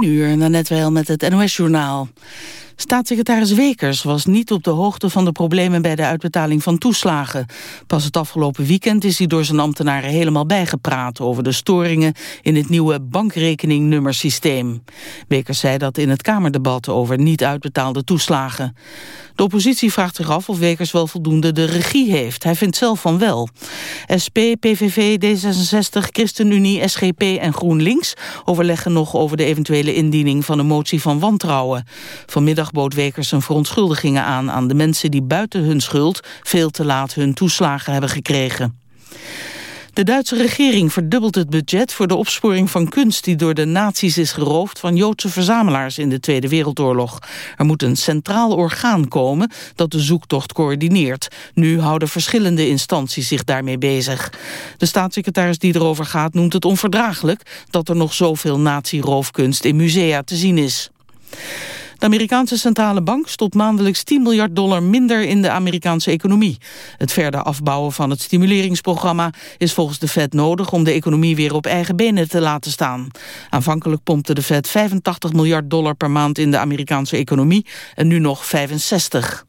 10 uur, net wel met het NOS-journaal. Staatssecretaris Wekers was niet op de hoogte van de problemen bij de uitbetaling van toeslagen. Pas het afgelopen weekend is hij door zijn ambtenaren helemaal bijgepraat over de storingen in het nieuwe bankrekeningnummersysteem. Wekers zei dat in het Kamerdebat over niet uitbetaalde toeslagen. De oppositie vraagt zich af of Wekers wel voldoende de regie heeft. Hij vindt zelf van wel. SP, PVV, D66, ChristenUnie, SGP en GroenLinks overleggen nog over de eventuele indiening van een motie van wantrouwen. Vanmiddag bood Wekers zijn verontschuldigingen aan aan de mensen die buiten hun schuld veel te laat hun toeslagen hebben gekregen. De Duitse regering verdubbelt het budget voor de opsporing van kunst die door de nazi's is geroofd van Joodse verzamelaars in de Tweede Wereldoorlog. Er moet een centraal orgaan komen dat de zoektocht coördineert. Nu houden verschillende instanties zich daarmee bezig. De staatssecretaris die erover gaat noemt het onverdraaglijk dat er nog zoveel nazi-roofkunst in musea te zien is. De Amerikaanse centrale bank stopt maandelijks 10 miljard dollar minder in de Amerikaanse economie. Het verder afbouwen van het stimuleringsprogramma is volgens de Fed nodig om de economie weer op eigen benen te laten staan. Aanvankelijk pompte de Fed 85 miljard dollar per maand in de Amerikaanse economie en nu nog 65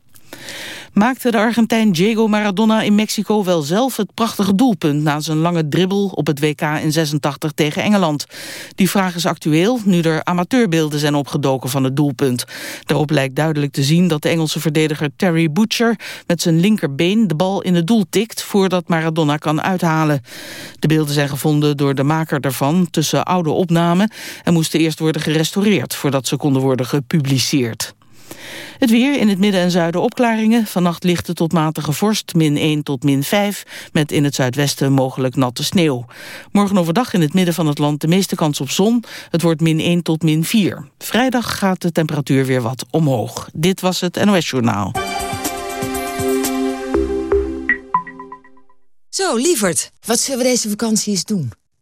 maakte de Argentijn Diego Maradona in Mexico wel zelf het prachtige doelpunt na zijn lange dribbel op het WK in 86 tegen Engeland. Die vraag is actueel nu er amateurbeelden zijn opgedoken van het doelpunt. Daarop lijkt duidelijk te zien dat de Engelse verdediger Terry Butcher met zijn linkerbeen de bal in het doel tikt voordat Maradona kan uithalen. De beelden zijn gevonden door de maker daarvan tussen oude opnamen en moesten eerst worden gerestaureerd voordat ze konden worden gepubliceerd. Het weer in het midden en zuiden opklaringen. Vannacht lichte tot matige vorst, min 1 tot min 5. Met in het zuidwesten mogelijk natte sneeuw. Morgen overdag in het midden van het land de meeste kans op zon. Het wordt min 1 tot min 4. Vrijdag gaat de temperatuur weer wat omhoog. Dit was het NOS Journaal. Zo, lieverd, wat zullen we deze vakantie eens doen?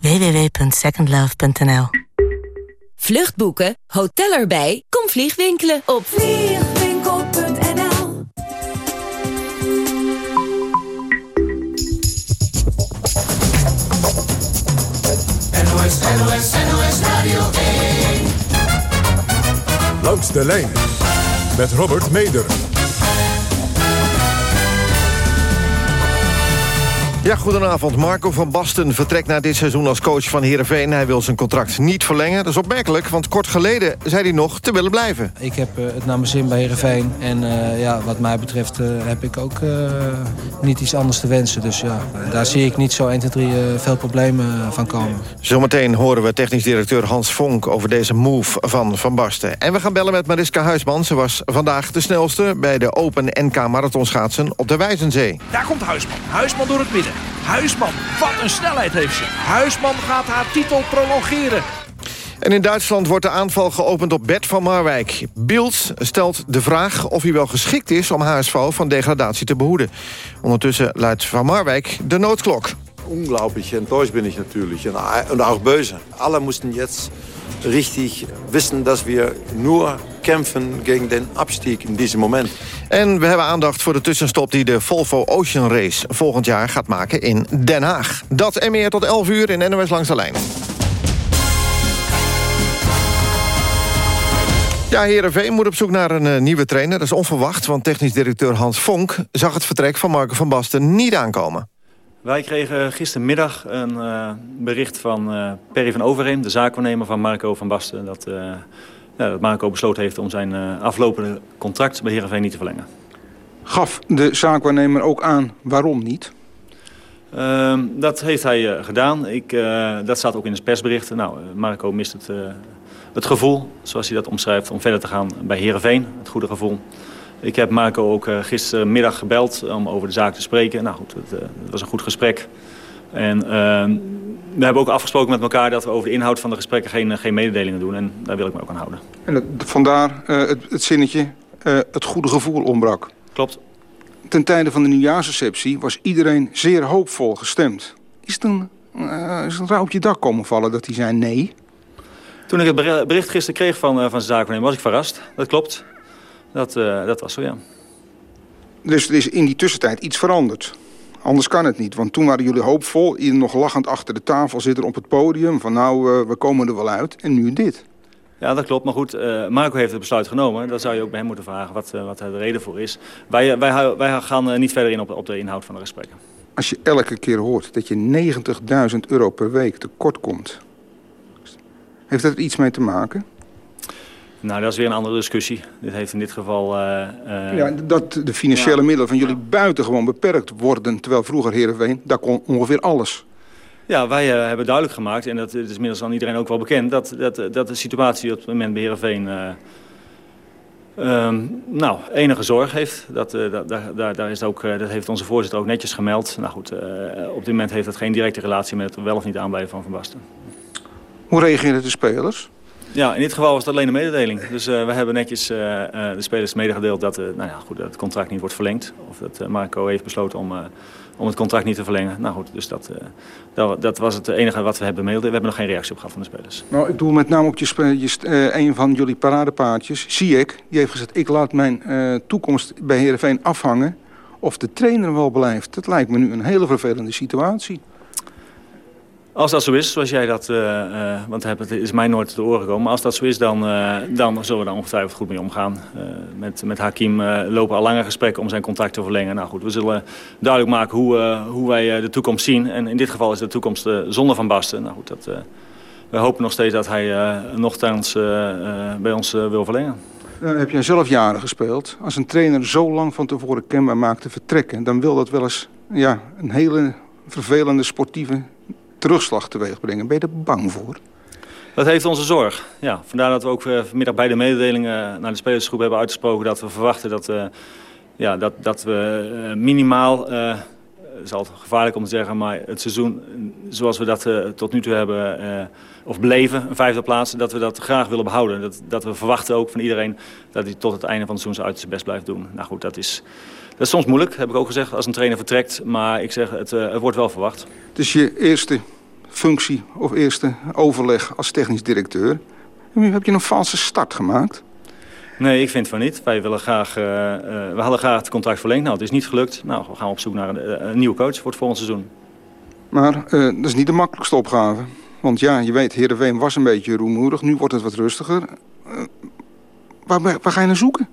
www.secondlove.nl Vluchtboeken, hotel erbij, kom vliegwinkelen op. Vliegwinkel.nl NOS, NOS, NOS Radio 1 Langs de lijn met Robert Meder. Ja, goedenavond. Marco van Basten vertrekt na dit seizoen als coach van Heerenveen. Hij wil zijn contract niet verlengen. Dat is opmerkelijk, want kort geleden zei hij nog te willen blijven. Ik heb uh, het naar mijn zin bij Heerenveen. En uh, ja, wat mij betreft uh, heb ik ook niet iets anders te wensen. Dus ja, daar zie ik niet zo 1, 2, 3 veel problemen van komen. Zometeen horen we technisch directeur Hans Vonk over deze move van Van Basten. En we gaan bellen met Mariska Huisman. Ze was vandaag de snelste bij de Open NK Marathonschaatsen op de Wijzenzee. Daar komt Huisman. Huisman door het midden. Huisman, wat een snelheid heeft ze. Huisman gaat haar titel prolongeren. En in Duitsland wordt de aanval geopend op Bert van Marwijk. Bild stelt de vraag of hij wel geschikt is om HSV van degradatie te behoeden. Ondertussen luidt Van Marwijk de noodklok. Unglaublich enttäuscht bin ich natürlich und auch böse. Alle mussten jetzt richtig wissen, dass wir nur kämpfen gegen den Abstieg in diesem Moment. En we hebben aandacht voor de tussenstop die de Volvo Ocean Race volgend jaar gaat maken in Den Haag. Dat en meer tot 11 uur in NOS Langs de Lijn. Ja, Heerenveen moet op zoek naar een uh, nieuwe trainer. Dat is onverwacht, want technisch directeur Hans Vonk... zag het vertrek van Marco van Basten niet aankomen. Wij kregen gistermiddag een uh, bericht van uh, Perry van Overheem... de zaakwaarnemer van Marco van Basten... dat, uh, ja, dat Marco besloten heeft om zijn aflopende contract bij Heerenveen niet te verlengen. Gaf de zaakwaarnemer ook aan waarom niet? Ehm, dat heeft hij gedaan. Ik, dat staat ook in de persberichten. Nou, Marco mist het, het gevoel, zoals hij dat omschrijft, om verder te gaan bij Heerenveen. Het goede gevoel. Ik heb Marco ook gistermiddag gebeld om over de zaak te spreken. Nou goed, het, het was een goed gesprek. En ehm, we hebben ook afgesproken met elkaar dat we over de inhoud van de gesprekken geen, geen mededelingen doen. En daar wil ik me ook aan houden. En het, vandaar uh, het, het, zinnetje, uh, het goede gevoel ontbrak. Klopt. Ten tijde van de nieuwjaarsreceptie was iedereen zeer hoopvol gestemd. Is het een, uh, is een op je dak komen vallen dat hij zei nee? Toen ik het bericht gisteren kreeg van, van zijn zaakwaarnemer was ik verrast. Dat klopt. Dat, dat was zo, ja. Dus er is in die tussentijd iets veranderd? Anders kan het niet, want toen waren jullie hoopvol. Ieder nog lachend achter de tafel zitten op het podium. Van nou, uh, we komen er wel uit. En nu dit. Ja, dat klopt. Maar goed, uh, Marco heeft het besluit genomen. Dan zou je ook bij hem moeten vragen wat, uh, wat de reden voor is. Wij, wij, wij gaan niet verder in op, op de inhoud van de gesprekken. Als je elke keer hoort dat je 90.000 euro per week tekort komt... heeft dat er iets mee te maken? Nou, dat is weer een andere discussie. Dit heeft in dit geval... Uh, uh... Ja, dat de financiële ja. middelen van jullie ja. buitengewoon beperkt worden... terwijl vroeger Heerenveen, daar kon ongeveer alles. Ja, wij uh, hebben duidelijk gemaakt, en dat is inmiddels aan iedereen ook wel bekend... dat, dat, dat de situatie op het moment bij Heerenveen... Um, nou, enige zorg heeft. Dat, dat, daar, daar is ook, dat heeft onze voorzitter ook netjes gemeld. Nou goed, op dit moment heeft dat geen directe relatie met het wel of niet aanblijven van Van Basten. Hoe reageren de spelers? Ja, in dit geval was het alleen een mededeling. Dus uh, we hebben netjes uh, uh, de spelers medegedeeld dat, nou ja, goed, dat het contract niet wordt verlengd. Of dat Marco heeft besloten om, om het contract niet te verlengen. Nou goed, dus dat, dat, dat, was het enige wat we hebben gemaild. We hebben nog geen reactie op gehad van de spelers. Nou, ik doe met name op je, je een van jullie paradepaardjes, Siek. Die heeft gezegd, ik laat mijn toekomst bij Heerenveen afhangen of de trainer wel blijft. Dat lijkt me nu een hele vervelende situatie. Als dat zo is, zoals jij dat, uh, uh, want het is mij nooit te oren gekomen. Maar als dat zo is, dan, uh, dan zullen we daar ongetwijfeld goed mee omgaan. met, met Hakim lopen al lange gesprekken om zijn contract te verlengen. Nou goed, we zullen duidelijk maken hoe, hoe wij de toekomst zien. En in dit geval is de toekomst zonder Van Basten. Nou goed, dat, we hopen nog steeds dat hij nogthans bij ons wil verlengen. Dan heb jij zelf jaren gespeeld. Als een trainer zo lang van tevoren kenbaar maakt te vertrekken... dan wil dat wel eens ja, een hele vervelende sportieve terugslag teweeg brengen. Ben je er bang voor? Dat heeft onze zorg. Ja, vandaar dat we ook uh, vanmiddag bij de mededelingen naar de spelersgroep hebben uitgesproken... dat we verwachten dat, uh, ja, dat, dat we uh, minimaal... het is altijd gevaarlijk om te zeggen, maar het seizoen zoals we dat tot nu toe hebben... of beleven, een vijfde plaats, dat we dat graag willen behouden. Dat, dat we verwachten ook van iedereen dat hij tot het einde van het seizoen zijn best blijft doen. Nou goed, dat is... Dat is soms moeilijk, heb ik ook gezegd, als een trainer vertrekt. Maar ik zeg, het, uh, het wordt wel verwacht. Het is je eerste functie of eerste overleg als technisch directeur. Heb je een valse start gemaakt? Nee, ik vind van niet. Wij willen graag, uh, uh, we hadden graag het contract verlengd. Nou, het is niet gelukt. Nou, we gaan op zoek naar een, een nieuwe coach voor het volgende seizoen. Maar dat is niet de makkelijkste opgave. Want ja, je weet, Heerenveen was een beetje rumoerig. Nu wordt het wat rustiger. waar, waar ga je naar zoeken?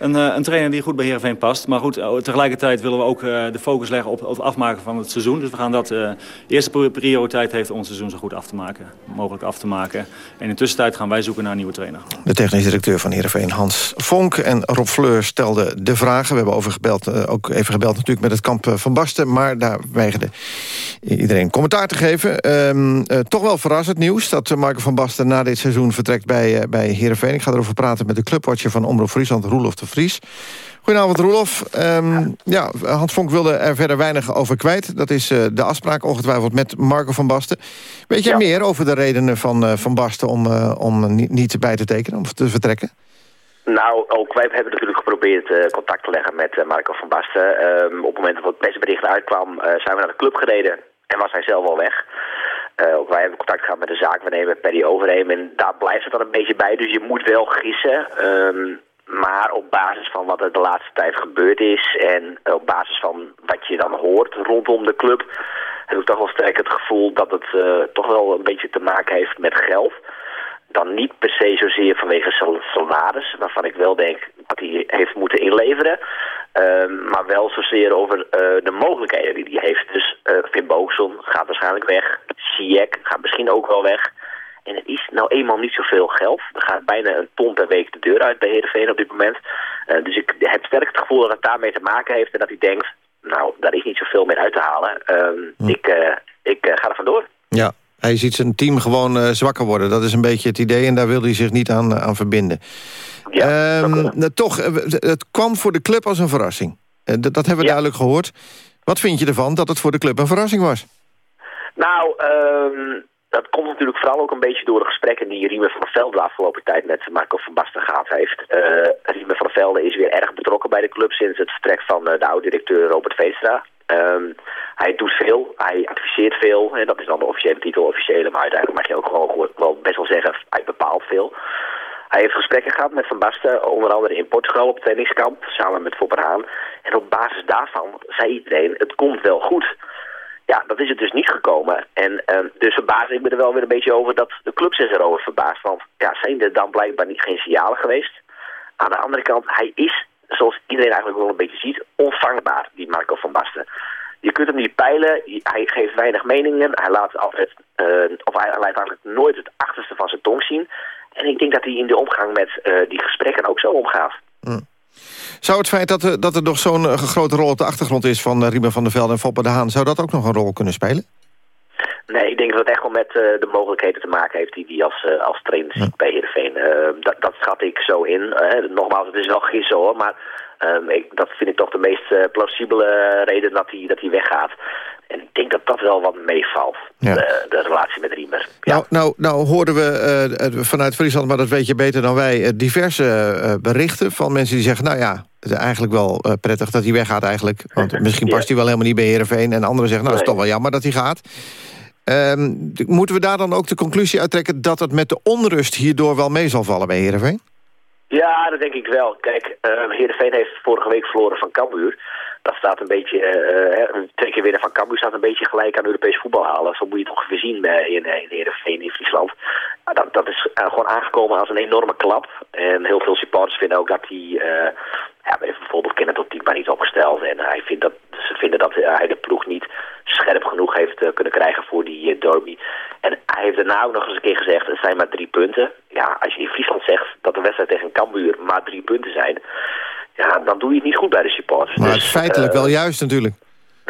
Een, uh, een, trainer die goed bij Heerenveen past. Maar goed, tegelijkertijd willen we ook uh, de focus leggen op, het afmaken van het seizoen. Dus we gaan dat... Uh, eerste prioriteit heeft ons seizoen zo goed af te maken. Mogelijk af te maken. En in de tussentijd gaan wij zoeken naar een nieuwe trainer. De technisch directeur van Heerenveen, Hans Vonk. En Rob Fleur stelde de vragen. We hebben over gebeld, ook even gebeld natuurlijk met het kamp van Basten. Maar daar weigerde iedereen commentaar te geven. Um, toch wel verrassend nieuws dat Marco van Basten na dit seizoen vertrekt bij, bij Heerenveen. Ik ga erover praten met de clubwatcher van Omroep Friesland, Roelof de Vries. Goedenavond, Roelof. Um, ja, Hans Vonk wilde er verder weinig over kwijt. Dat is uh, de afspraak ongetwijfeld met Marco van Basten. Weet jij ja. meer over de redenen van uh, Van Basten om, uh, om niet, niet bij te tekenen, om te vertrekken? Nou, ook wij hebben natuurlijk geprobeerd uh, contact te leggen met uh, Marco van Basten. Um, op het moment dat het persbericht uitkwam, uh, zijn we naar de club gereden en was hij zelf al weg. ook wij hebben contact gehad met de zaakwaarnemer Paddy Overheem en daar blijft het dan een beetje bij. Dus je moet wel gissen. Um, maar op basis van wat er de laatste tijd gebeurd is en op basis van wat je dan hoort rondom de club, heb ik toch wel sterk het gevoel dat het uh, toch wel een beetje te maken heeft met geld. Dan niet per se zozeer vanwege salaris, waarvan ik wel denk dat hij heeft moeten inleveren. Uh, maar wel zozeer over uh, de mogelijkheden die hij heeft. Dus Finn Boogson gaat waarschijnlijk weg. Ziyech gaat misschien ook wel weg. En het is nou eenmaal niet zoveel geld. Er gaat bijna een ton per week de deur uit bij Heerenveen op dit moment. Uh, dus ik heb sterk het gevoel dat het daarmee te maken heeft en dat hij denkt... nou, daar is niet veel meer uit te halen. Ehm, Ik, eh, ik eh, ga er vandoor. Ja, hij ziet zijn team gewoon eh, zwakker worden. Dat is een beetje het idee en daar wil hij zich niet aan, aan verbinden. Ehm, nou, toch, eh, het kwam voor de club als een verrassing. Eh, dat, dat hebben we duidelijk gehoord. Wat vind je ervan dat het voor de club een verrassing was? Nou, ehm, dat komt natuurlijk vooral ook een beetje door de gesprekken die Riemen van der Velde de afgelopen tijd met Marco van Basten gehad heeft. Uh, Riemen van Velde is weer erg betrokken bij de club sinds het vertrek van uh, de oud-directeur Robert Veenstra. Um, hij doet veel, hij adviseert veel. En dat is dan de officiële titel, officiële. Maar uiteindelijk mag je ook gewoon wel best wel zeggen, hij bepaalt veel. Hij heeft gesprekken gehad met Van Basten, onder andere in Portugal op trainingskamp, samen met Fopper Haan. En op basis daarvan zei iedereen, het komt wel goed. Ja, dat is het dus niet gekomen. En uh, dus verbaas ik me er wel weer een beetje over dat de club zich erover verbaast. Want ja, zijn er dan blijkbaar niet geen signalen geweest? Aan de andere kant, hij is, zoals iedereen eigenlijk wel een beetje ziet, onvangbaar, die Marco van Basten. Je kunt hem niet peilen, hij geeft weinig meningen, hij laat altijd, uh, of hij laat eigenlijk nooit het achterste van zijn tong zien. En ik denk dat hij in de omgang met uh, die gesprekken ook zo omgaat. Mm. Zou het feit dat er, dat er nog zo'n uh, grote rol op de achtergrond is... van uh, Riemen van der Velde en Foppe de Haan... zou dat ook nog een rol kunnen spelen? Nee, ik denk dat het echt wel met de mogelijkheden te maken heeft... die hij als, als trainer ziet ja. bij Heerenveen. dat, dat schat ik zo in. nogmaals, het is wel gissen hoor, maar... Um, ik, dat vind ik toch de meest plausibele reden dat hij, dat hij weggaat. En ik denk dat dat wel wat meevalt, ja. de, de, relatie met Riemer. Ja. Nou, nou, nou hoorden we vanuit Friesland, maar dat weet je beter dan wij... Diverse berichten van mensen die zeggen... nou ja, het is eigenlijk wel prettig dat hij weggaat eigenlijk. Want misschien past hij wel helemaal niet bij Heerenveen. En anderen zeggen, nou, het is toch wel jammer dat hij gaat. Um, moeten we daar dan ook de conclusie uittrekken... dat het met de onrust hierdoor wel mee zal vallen bij Heerenveen? Ja, dat denk ik wel. Kijk, Heerenveen heeft vorige week verloren van Cambuur dat staat een beetje, uh, twee keer winnen van Cambuur staat een beetje gelijk aan Europees voetbal halen. Zo moet je het ongeveer zien bij, in, in Heerenveen in Friesland. Dat, dat is gewoon aangekomen als een enorme klap. En heel veel supporters vinden ook dat hij, ja, bijvoorbeeld Kenneth op die maar niet opgesteld. En hij vindt dat, ze vinden dat hij de ploeg niet scherp genoeg heeft kunnen krijgen voor die derby. En hij heeft daarna ook nog eens een keer gezegd, het zijn maar drie punten. Ja, als je in Friesland zegt dat de wedstrijd tegen Cambuur maar drie punten zijn ja, dan doe je het niet goed bij de supporters. Maar dus, feitelijk wel juist natuurlijk.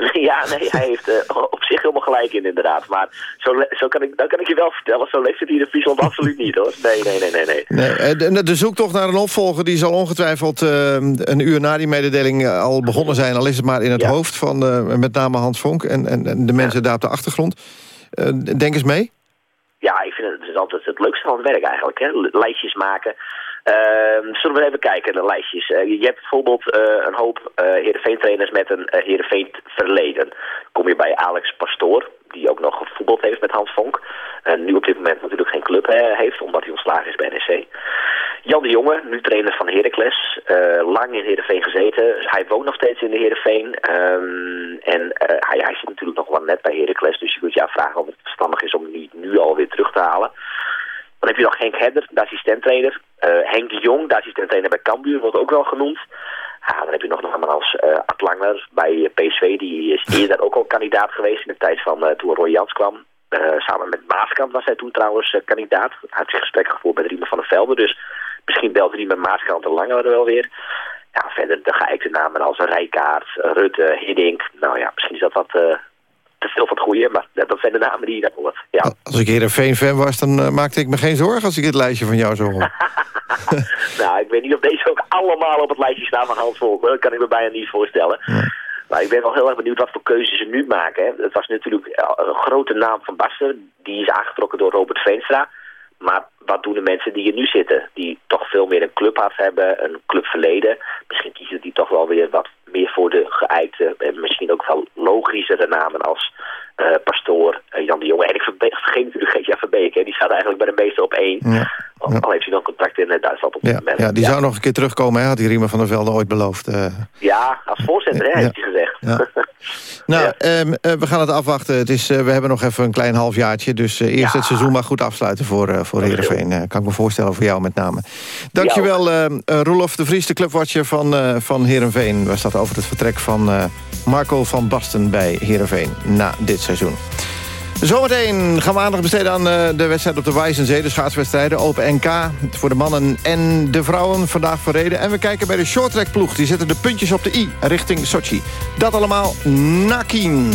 Ja, nee, hij heeft uh, op zich helemaal gelijk in inderdaad. Maar zo, zo kan ik, dan kan ik je wel vertellen, zo leeft het hier in Friesland absoluut niet hoor. Nee, nee, nee, nee. nee. nee de, de zoektocht naar een opvolger die zal ongetwijfeld uh, een uur na die mededeling al begonnen zijn. Al is het maar in het ja. hoofd van uh, met name Hans Vonk en, en, en de mensen ja. daar op de achtergrond. denk eens mee. Ja, ik vind het, het is altijd het leukste van het werk eigenlijk. Hè? Lijstjes maken. Uh, zullen we even kijken, de lijstjes. Uh, je hebt bijvoorbeeld uh, een hoop uh, Heerenveen-trainers met een Heerenveen-verleden. Kom je bij Alex Pastoor, die ook nog gevoetbald heeft met Hans Vonk. nu op dit moment natuurlijk geen club heeft, omdat hij ontslagen is bij NEC. Jan de Jonge, nu trainer van Heracles. lang in Heerenveen gezeten. Hij woont nog steeds in de Heerenveen. Um, en hij, hij zit natuurlijk nog wel net bij Heracles. Dus je kunt je afvragen of het verstandig is om hem nu, nu alweer terug te halen. Dan heb je nog Henk Hedder, de assistenttrainer. Uh, Henk de Jong, de assistenttrainer bij Cambuur, wordt ook wel genoemd. Ja, dan heb je nog een man als uh, Art Langer bij PSV. Die is eerder ook al kandidaat geweest in de tijd van uh, toen Roy Jans kwam. samen met Maaskant was hij toen trouwens kandidaat. Hij had zich gesprekken gevoerd met Riemen van der Velde. Dus misschien belt Riemen Maaskant en Langer wel weer. Ja, verder de geëikte namen als Rijkaard, Rutte, Hiddink. Nou ja, misschien is dat wat te veel van het goede, maar dat zijn de namen die je daar hoort. Ja. Als ik hier een Veen-fan was, dan uh, maakte ik me geen zorgen als ik het lijstje van jou zo hoor. nou, ik weet niet of deze ook allemaal op het lijstje staan van Hans Volk. Dat kan ik me bijna niet voorstellen. Maar ik ben wel heel erg benieuwd wat voor keuzes ze nu maken. Hè. Het was natuurlijk een grote naam van Basten. Die is aangetrokken door Robert Veenstra. Maar wat doen de mensen die hier nu zitten? Die toch veel meer een clubhart hebben, een clubverleden. Misschien kiezen die toch wel weer wat meer voor de geëikte en misschien ook wel logischere namen als uh, Pastoor, uh, Jan de Jonge. En ik vergeet natuurlijk Geetje Verbeek, hè. die staat eigenlijk bij de meeste op één. Ja. Al, al heeft hij dan contact in Duitsland op ja. moment. Ja, die ja. zou nog een keer terugkomen, hè, had die Riemen van der Velde ooit beloofd. Uh... Ja, als voorzitter hè, heeft hij gezegd. nou, um, we gaan het afwachten. Het is, we hebben nog even een klein halfjaartje, dus eerst het seizoen maar goed afsluiten voor, voor Heerenveen. Kan ik me voorstellen voor jou met name. Dankjewel, Roelof de Vries, de clubwatcher van, van Heerenveen. Was dat over het vertrek van Marco van Basten bij Heerenveen na dit seizoen. Zometeen gaan we aandacht besteden aan eh, de wedstrijd op de Wijzenzee. De schaatswedstrijden, Open NK. Voor de mannen en de vrouwen vandaag verreden. En we kijken bij de shorttrackploeg. Die zetten de puntjes op de i richting Sochi. Dat allemaal na Kien.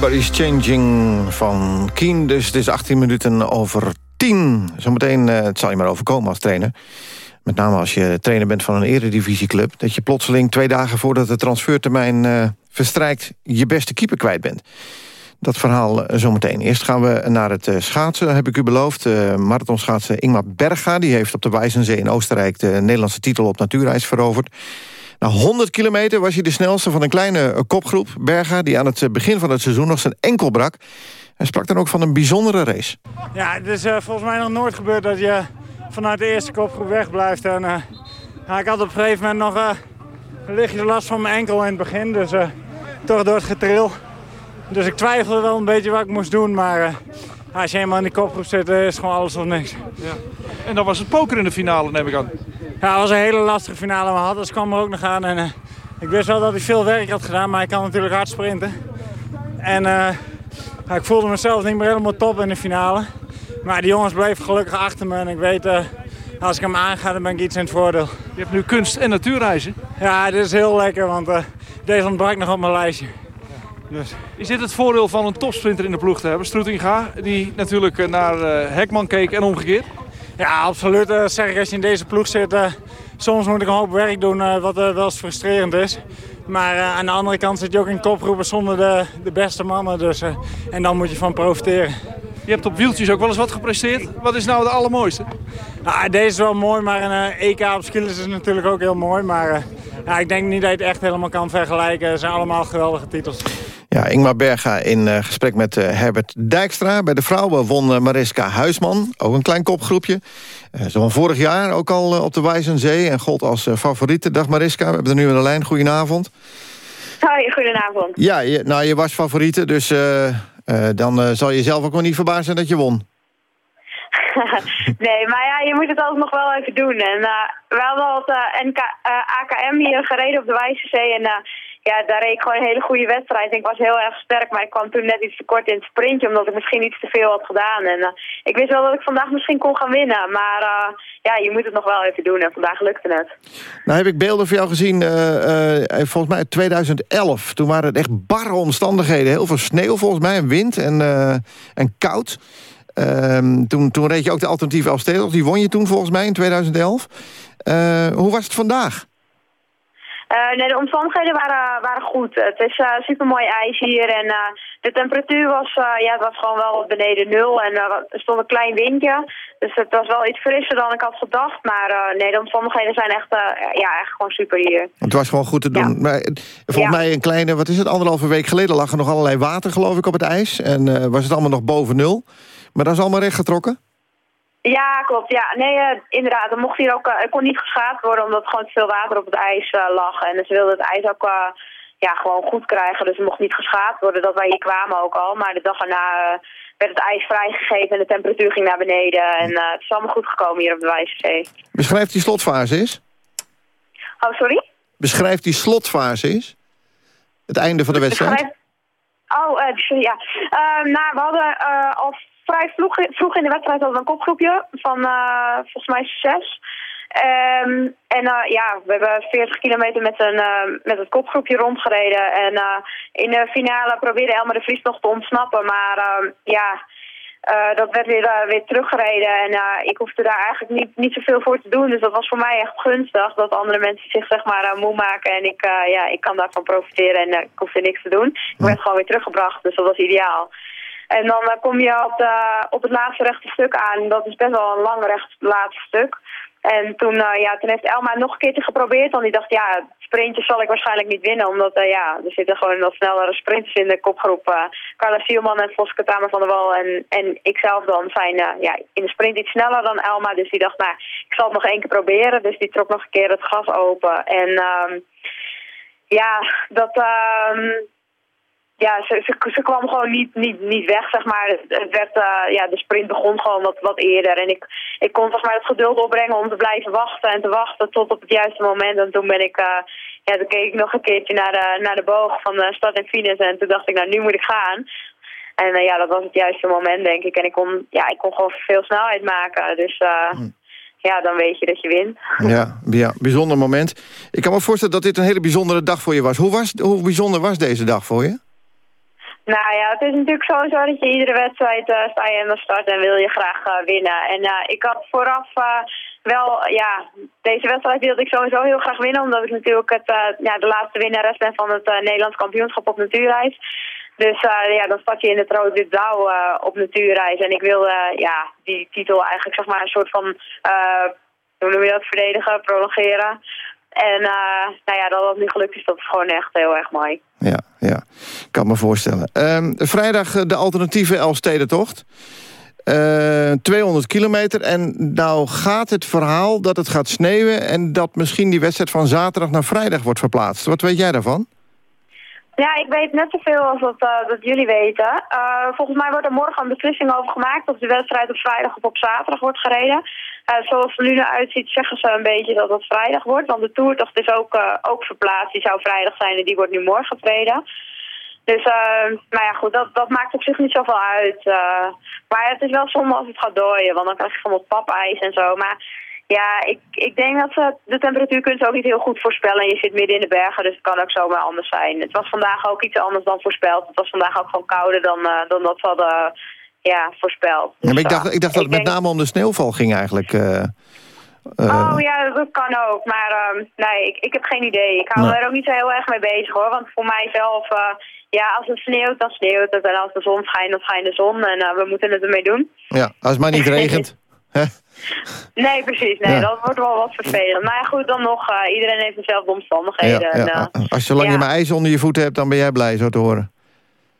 Everybody's Changing van Keen. Dus het is 18 minuten over 10. Zometeen, eh, het zal je maar overkomen als trainer. Met name als je trainer bent van een eredivisieclub... dat je plotseling twee dagen voordat de transfertermijn eh, verstrijkt... je beste keeper kwijt bent. Dat verhaal eh, zometeen. Eerst gaan we naar het schaatsen, heb ik u beloofd. Uh, marathonschaatser Ingmar Berga die heeft op de Wijzenzee in Oostenrijk... de Nederlandse titel op natuurreis veroverd. Na 100 kilometer was hij de snelste van een kleine eh, kopgroep. Berga, die aan het eh, begin van het seizoen nog zijn enkel brak. Hij sprak dan ook van een bijzondere race. Ja, het is eh, volgens mij nog nooit gebeurd dat je vanuit de eerste kopgroep wegblijft. En, eh, ja, ik had op een gegeven moment nog eh, een lichtje last van mijn enkel in het begin. Dus eh, toch door het getril. Dus ik twijfelde wel een beetje wat ik moest doen. Maar eh, als je eenmaal in die kopgroep zit, is gewoon alles of niks. Ja. En dan was het poker in de finale, neem ik aan. Ja, het was een hele lastige finale. Maar Hatters kwam er ook nog aan. En, eh, ik wist wel dat hij veel werk had gedaan, maar hij kan natuurlijk hard sprinten. En eh, ik voelde mezelf niet meer helemaal top in de finale. Maar die jongens bleven gelukkig achter me. En ik weet, eh, als ik hem aanga, dan ben ik iets in het voordeel. Je hebt nu kunst- en natuurreizen. Ja, dit is heel lekker, want deze ontbrak nog op mijn lijstje. Dus. Is dit het voordeel van een topsprinter in de ploeg te hebben? Stroetinga, die natuurlijk naar Hekman keek en omgekeerd. Ja, absoluut. eh, zeg ik, als je in deze ploeg zit, eh, soms moet ik een hoop werk doen, eh, wat wel eens frustrerend is. Maar aan de andere kant zit je ook in kopgroepen zonder de, de beste mannen. Dus, en dan moet je van profiteren. Je hebt op wieltjes ook wel eens wat gepresteerd. Wat is nou de allermooiste? Ah, deze is wel mooi, maar een EK op skills is natuurlijk ook heel mooi. Maar ja, ik denk niet dat je het echt helemaal kan vergelijken. Het zijn allemaal geweldige titels. Ja, Ingmar Berga in eh, gesprek met eh, Herbert Dijkstra. Bij de vrouwen won eh, Mariska Huisman, ook een klein kopgroepje. Ze won vorig jaar ook al op de Wijzenzee en gold als favoriete. Dag Mariska, we hebben er nu aan de lijn. Goedenavond. Hoi, goedenavond. Ja, je, nou, je was favoriete, dus dan zal je zelf ook wel niet verbaasd zijn dat je won. nee, maar ja, je moet het altijd nog wel even doen. En we hadden al het NK, AKM hier gereden op de Wijzenzee. En ja, daar reed ik gewoon een hele goede wedstrijd. Ik was heel erg sterk, maar ik kwam toen net iets te kort in het sprintje... omdat ik misschien iets te veel had gedaan. En eh, ik wist wel dat ik vandaag misschien kon gaan winnen. Maar eh, ja, je moet het nog wel even doen. En vandaag lukte het. Nou heb ik beelden van jou gezien, eh, volgens mij uit 2011. Toen waren het echt barre omstandigheden. Heel veel sneeuw volgens mij en wind en, en koud. Ehm, toen, toen reed je ook de alternatieve Elfstedels. Die won je toen volgens mij in 2011. Eh, hoe was het vandaag? Eh, nee, de omstandigheden waren, waren goed. Het is uh, super mooi ijs hier en eh, de temperatuur was, eh, ja, het was gewoon wel beneden nul en eh, er stond een klein windje. Dus het was wel iets frisser dan ik had gedacht. Maar eh, nee, de omstandigheden zijn echt, eh, ja, echt gewoon super hier. Het was gewoon goed te doen. Maar, eh, volgens mij een kleine, wat is het, anderhalve week geleden... lag er nog allerlei water, geloof ik, op het ijs. En eh, was het allemaal nog boven nul. Maar dat is allemaal rechtgetrokken? Ja, klopt. Ja, nee, eh, inderdaad. Er mocht hier ook, er kon niet geschaad worden omdat er gewoon te veel water op het ijs eh, lag. En ze wilden het ijs ook ja, gewoon goed krijgen. Dus er mocht niet geschaad worden dat wij hier kwamen ook al. Maar de dag erna werd het ijs vrijgegeven en de temperatuur ging naar beneden. En het is allemaal goed gekomen hier op de Wijzenzee. Beschrijf die slotfase eens. Oh, sorry? Beschrijf die slotfase eens. Het einde van de wedstrijd. Beschrijf- Oh, sorry, ja. Eh, nou, we hadden eh, al vrij vroeg, vroeg in de wedstrijd hadden we een kopgroepje van eh, volgens mij zes. Ehm, en eh, ja, we hebben 40 kilometer met, een, eh, met het kopgroepje rondgereden. En in de finale probeerde Elmer de Vries nog te ontsnappen. Maar ehm, ja, dat werd weer, weer teruggereden. En ik hoefde daar eigenlijk niet, niet zoveel voor te doen. Dus dat was voor mij echt gunstig. Dat andere mensen zich zeg maar moe maken. En ik, ja, ik kan daarvan profiteren en ik hoefde niks te doen. Ik werd gewoon weer teruggebracht. Dus dat was ideaal. En dan eh, kom je op, de, op het laatste rechte stuk aan. Dat is best wel een lang recht laatste stuk. En toen, eh, ja, toen heeft Elma nog een keertje geprobeerd. Want die dacht, ja, het sprintje zal ik waarschijnlijk niet winnen. Omdat ja, er zitten gewoon wat snellere sprinters in de kopgroep. Carla Sielman en Voske Tamer van der Wal. En, en ikzelf dan zijn ja, in de sprint iets sneller dan Elma. Dus die dacht, nou, ik zal het nog één keer proberen. Dus die trok nog een keer het gas open. En ehm ja, dat... ehm ja, ze, ze, ze kwam gewoon niet, niet, niet weg, zeg maar. Het, werd, eh, ja, de sprint begon gewoon wat, wat eerder. En ik, ik kon volgens mij het geduld opbrengen om te blijven wachten en te wachten tot op het juiste moment. En toen ben ik, eh, ja, toen keek ik nog een keertje naar de, naar de boog van de stad en Finis. En toen dacht ik, nou, nu moet ik gaan. En eh, ja, dat was het juiste moment, denk ik. En ik kon, ja, ik kon gewoon veel snelheid maken. Dus eh, ja, dan weet je dat je wint. Ja, ja, bijzonder moment. Ik kan me voorstellen dat dit een hele bijzondere dag voor je was. Hoe, was, hoe bijzonder was deze dag voor je? Nou ja, het is natuurlijk sowieso dat je iedere wedstrijd uh, sta je aan de start en wil je graag uh, winnen. En uh, ik had vooraf wel, ja, deze wedstrijd wilde ik sowieso heel graag winnen. Omdat ik natuurlijk het, ja, de laatste winnares ben van het Nederlands kampioenschap op natuurreis. Dus ja, dan start je in het rood wit blauw op natuurreis. En ik wilde ja, die titel eigenlijk zeg maar een soort van, hoe noem je dat, verdedigen, prolongeren. En uh, nou ja, dat dat nu gelukt is, dat is gewoon echt heel erg mooi. Ja, ja. kan me voorstellen. Uh, vrijdag de alternatieve Elfstedentocht. Uh, 200 kilometer. En nou gaat het verhaal dat het gaat sneeuwen... en dat misschien die wedstrijd van zaterdag naar vrijdag wordt verplaatst. Wat weet jij daarvan? Ja, ik weet net zoveel als dat, uh, dat jullie weten. Uh, volgens mij wordt er morgen een beslissing over gemaakt... of de wedstrijd op vrijdag of op zaterdag wordt gereden. Uh, zoals het er nu naar uitziet zeggen ze een beetje dat het vrijdag wordt. Want de toertocht is ook, uh, ook verplaatst. Die zou vrijdag zijn en die wordt nu morgen getreden. Dus, uh, nou ja, goed, dat, dat maakt op zich niet zoveel uit. Uh, maar het is wel zonde als het gaat dooien, want dan krijg je bijvoorbeeld papijs en zo. Maar ja, ik, ik denk dat ze de temperatuur kunnen ze ook niet heel goed voorspellen. En je zit midden in de bergen, dus het kan ook zomaar anders zijn. Het was vandaag ook iets anders dan voorspeld. Het was vandaag ook gewoon kouder dan, dan dat ze hadden ja, voorspeld. Dus, ja, maar ik dacht, ik dacht dat het met name om de sneeuwval ging eigenlijk. Uh, Eh, oh ja, dat kan ook. Maar ehm, nee, ik, ik heb geen idee. Ik hou Nee. er ook niet zo heel erg mee bezig hoor. Want voor mijzelf, eh ja, als het sneeuwt, dan sneeuwt het. En als de zon schijnt, dan schijnt de zon. En eh, we moeten het ermee doen. ja, als het maar niet regent. Nee, precies. Nee, Ja. dat wordt wel wat vervelend. Maar ja, goed, dan nog, eh, iedereen heeft dezelfde omstandigheden. Ja, en, ja. eh, Als zolang je maar ijs onder je voeten hebt, dan ben jij blij, zo te horen.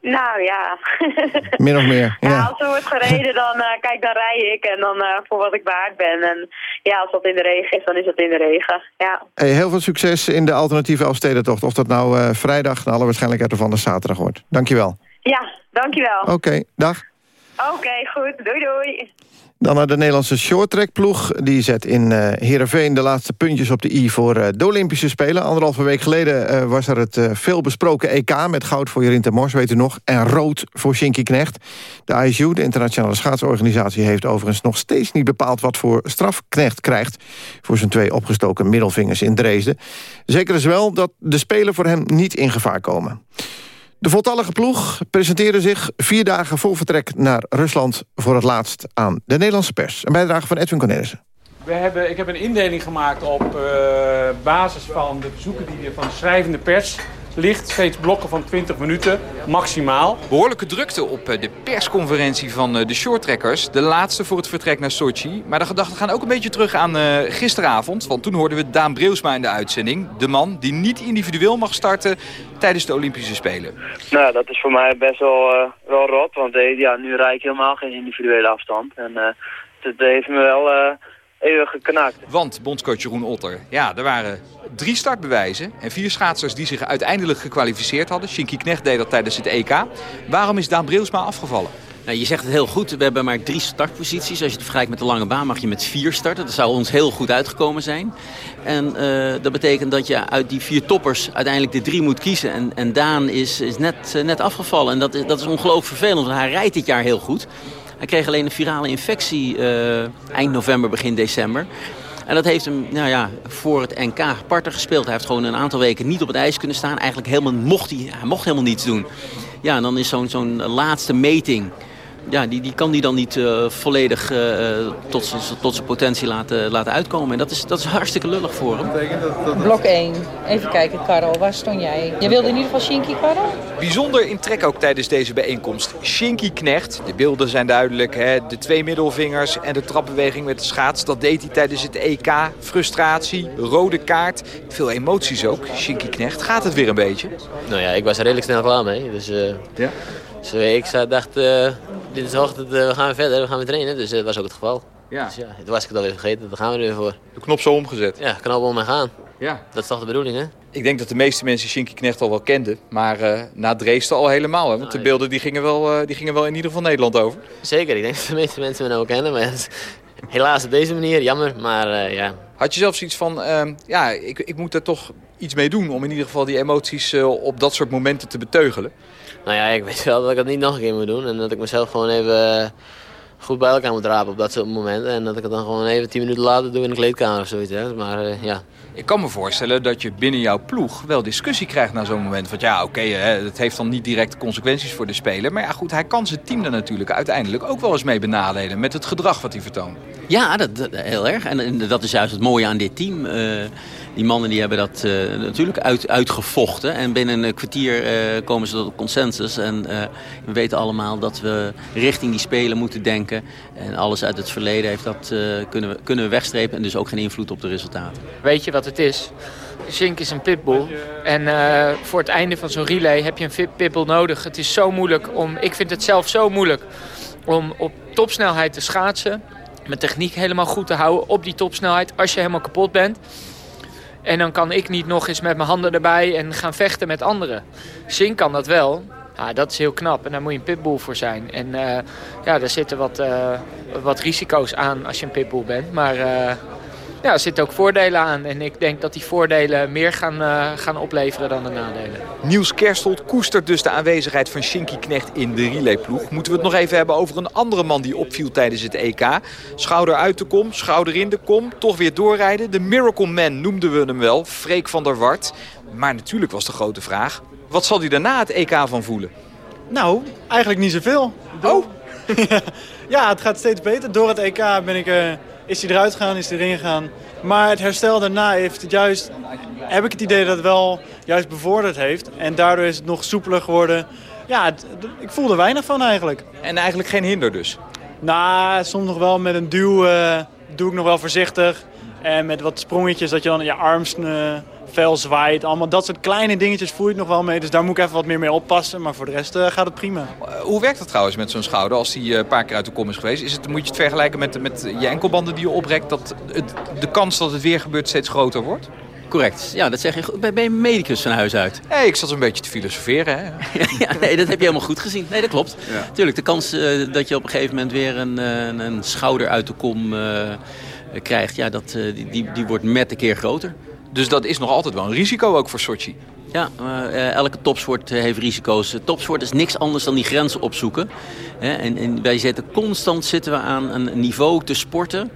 Nou ja. Min of meer. Ja, Ja. als er wordt gereden, dan, eh, kijk, dan rij ik. En dan eh, voor wat ik waard ben. En ja, als dat in de regen is, dan is dat in de regen. Ja. Hey, heel veel succes in de alternatieve Elfstedentocht. Of dat nou eh, vrijdag, naar alle waarschijnlijkheid, of anders zaterdag wordt. Dankjewel. Ja, dankjewel. Oké, dag. Oké, goed. Doei doei. Dan naar de Nederlandse shorttrackploeg. Die zet in eh Heerenveen de laatste puntjes op de i voor eh, de Olympische Spelen. Anderhalve week geleden eh, was er het veelbesproken EK... met goud voor Jorien Mors, weet u nog, en rood voor Shinky Knecht. De ISU, de internationale schaatsorganisatie... heeft overigens nog steeds niet bepaald wat voor straf Knecht krijgt... voor zijn twee opgestoken middelvingers in Dresden. Zeker is wel dat de Spelen voor hem niet in gevaar komen. De voltallige ploeg presenteerde zich vier dagen voor vertrek naar Rusland... voor het laatst aan de Nederlandse pers. Een bijdrage van Edwin Cornelissen. We hebben, ik heb een indeling gemaakt op eh, basis van de verzoeken die er van de schrijvende pers ligt. Steeds blokken van 20 minuten, maximaal. Behoorlijke drukte op eh, de persconferentie van eh, de shorttrekkers. De laatste voor het vertrek naar Sochi. Maar de gedachten gaan ook een beetje terug aan eh, gisteravond. Want toen hoorden we Daan Breusma in de uitzending. De man die niet individueel mag starten tijdens de Olympische Spelen. Nou, dat is voor mij best wel, wel rot, want ja, nu rijd ik helemaal geen individuele afstand. En eh dat heeft me wel eh, even geknakt. Want, bondscoach Jeroen Otter, ja, er waren drie startbewijzen... en vier schaatsers die zich uiteindelijk gekwalificeerd hadden. Shinky Knecht deed dat tijdens het EK. Waarom is Daan Breusma afgevallen? Nou, je zegt het heel goed. We hebben maar drie startposities. Als je het vergelijkt met de lange baan mag je met vier starten. Dat zou ons heel goed uitgekomen zijn. En eh, dat betekent dat je uit die vier toppers uiteindelijk de drie moet kiezen. En, en Daan is, is net, eh, net afgevallen. En dat, is- dat is ongelooflijk vervelend, want hij rijdt dit jaar heel goed. Hij kreeg alleen een virale infectie eh, eind november, begin december. En dat heeft hem nou ja, voor het NK aparter gespeeld. Hij heeft gewoon een aantal weken niet op het ijs kunnen staan. Eigenlijk helemaal mocht hij, hij mocht helemaal niets doen. Ja, en dan is zo'n zo'n laatste meting... Ja, die, die kan die dan niet eh, volledig eh, eh, tot, tot zijn potentie laten, laten uitkomen. En dat is, dat is hartstikke lullig voor hem. Blok 1. Even kijken, Karel, waar stond jij? Je wilde in ieder geval Shinky, Karel? Bijzonder in trek ook tijdens deze bijeenkomst. Shinky Knecht, de beelden zijn duidelijk. Hè? De twee middelvingers en de trapbeweging met de schaats. Dat deed hij tijdens het EK. Frustratie, rode kaart. Veel emoties ook. Shinky Knecht, gaat het weer een beetje? Nou ja, ik was er redelijk snel klaar mee. Dus, eh, Ja? dus ik zat- dacht, eh, dit is de ochtend, we gaan weer verder, we gaan weer trainen. Dus dat was ook het geval. Ja. Dus ja, toen was ik het alweer vergeten, daar gaan we er weer voor. De knop zo omgezet. Ja, knop om en gaan. Ja. Dat is toch de bedoeling, hè? Ik denk dat de meeste mensen Shinky Knecht al wel kenden. Maar eh, na Dresden al helemaal. Hè? Want de beelden die gingen, wel, eh, die gingen wel in ieder geval Nederland over. Zeker, ik denk dat de meeste mensen me nou kennen. Maar helaas op deze manier, jammer. Maar eh, ja, Had je zelf zoiets van, ehm, ja, ik, ik moet er toch iets mee doen... om in ieder geval die emoties eh, op dat soort momenten te beteugelen? Nou ja, ik weet wel dat ik dat niet nog een keer moet doen. En dat ik mezelf gewoon even eh, goed bij elkaar moet rapen op dat soort momenten. En dat ik het dan gewoon even tien minuten later doe in de kleedkamer of zoiets. Hè. Maar eh, ja, Ik kan me voorstellen dat je binnen jouw ploeg wel discussie krijgt na zo'n moment. Want ja, oké, hè, het heeft dan niet direct consequenties voor de speler. Maar ja, goed, hij kan zijn team er natuurlijk uiteindelijk ook wel eens mee benadelen... met het gedrag wat hij vertoont. Ja, dat, dat- heel erg. En, en dat is juist het mooie aan dit team. Eh, die mannen die hebben dat eh, natuurlijk uit, uitgevochten. En binnen een kwartier eh, komen ze tot een consensus. En eh, we weten allemaal dat we richting die spelen moeten denken. En alles uit het verleden heeft dat, eh, kunnen, we, kunnen we wegstrepen. En dus ook geen invloed op de resultaten. Weet je wat het is? Zink is een pitbull. En eh, voor het einde van zo'n relay heb je een pitbull nodig. Het is zo moeilijk om, ik vind het zelf zo moeilijk om op topsnelheid te schaatsen. Mijn techniek helemaal goed te houden op die topsnelheid als je helemaal kapot bent. En dan kan ik niet nog eens met mijn handen erbij en gaan vechten met anderen. Zink kan dat wel. Ja, dat is heel knap en daar moet je een pitbull voor zijn. En eh, ja, daar zitten wat, eh, wat risico's aan als je een pitbull bent. Maar eh, ja, er zitten ook voordelen aan. En ik denk dat die voordelen meer gaan, gaan opleveren dan de nadelen. Niels Kerstelt koestert dus de aanwezigheid van Shinky Knecht in de relayploeg. Moeten we het nog even hebben over een andere man die opviel tijdens het EK. Schouder uit de kom, schouder in de kom, toch weer doorrijden. De Miracle Man noemden we hem wel, Freek van der Wart. Maar natuurlijk was de grote vraag, wat zal hij daarna het EK van voelen? Nou, eigenlijk niet zoveel. Oh? ja, het gaat steeds beter. Door het EK ben ik eh, is hij eruit gegaan, is hij erin gegaan. Maar het herstel daarna heeft het juist, heb ik het idee dat het wel juist bevorderd heeft. En daardoor is het nog soepeler geworden. Ja, het- ik voel er weinig van eigenlijk. En eigenlijk geen hinder dus? Nou, soms nog wel met een duw eh, doe ik nog wel voorzichtig. En met wat sprongetjes dat je dan je arms eh, fel zwaait. Allemaal dat soort kleine dingetjes voel je het nog wel mee. Dus daar moet ik even wat meer mee oppassen. Maar voor de rest eh, gaat het prima. Eh, Hoe werkt dat trouwens met zo'n schouder als die eh, een paar keer uit de kom is geweest? Is het, moet je het vergelijken met, met je enkelbanden die je oprekt? Dat het, de kans dat het weer gebeurt steeds groter wordt? Correct. Ja, dat zeg je goed. Ben je medicus van huis uit? Nee, ik zat een beetje te filosoferen. Hè? ja, nee, dat heb je helemaal goed gezien. Nee, dat klopt. Ja. Tuurlijk, de kans eh, dat je op een gegeven moment weer een, een, een schouder uit de kom eh, krijgt... Ja, dat, eh, die, die, die wordt met een keer groter. Dus dat is nog altijd wel een risico ook voor Sochi? Ja, eh, elke topsport eh, heeft risico's. Eh, Topsport is niks anders dan die grenzen opzoeken. Hè, en, en wij zetten constant zitten we aan een niveau te sporten...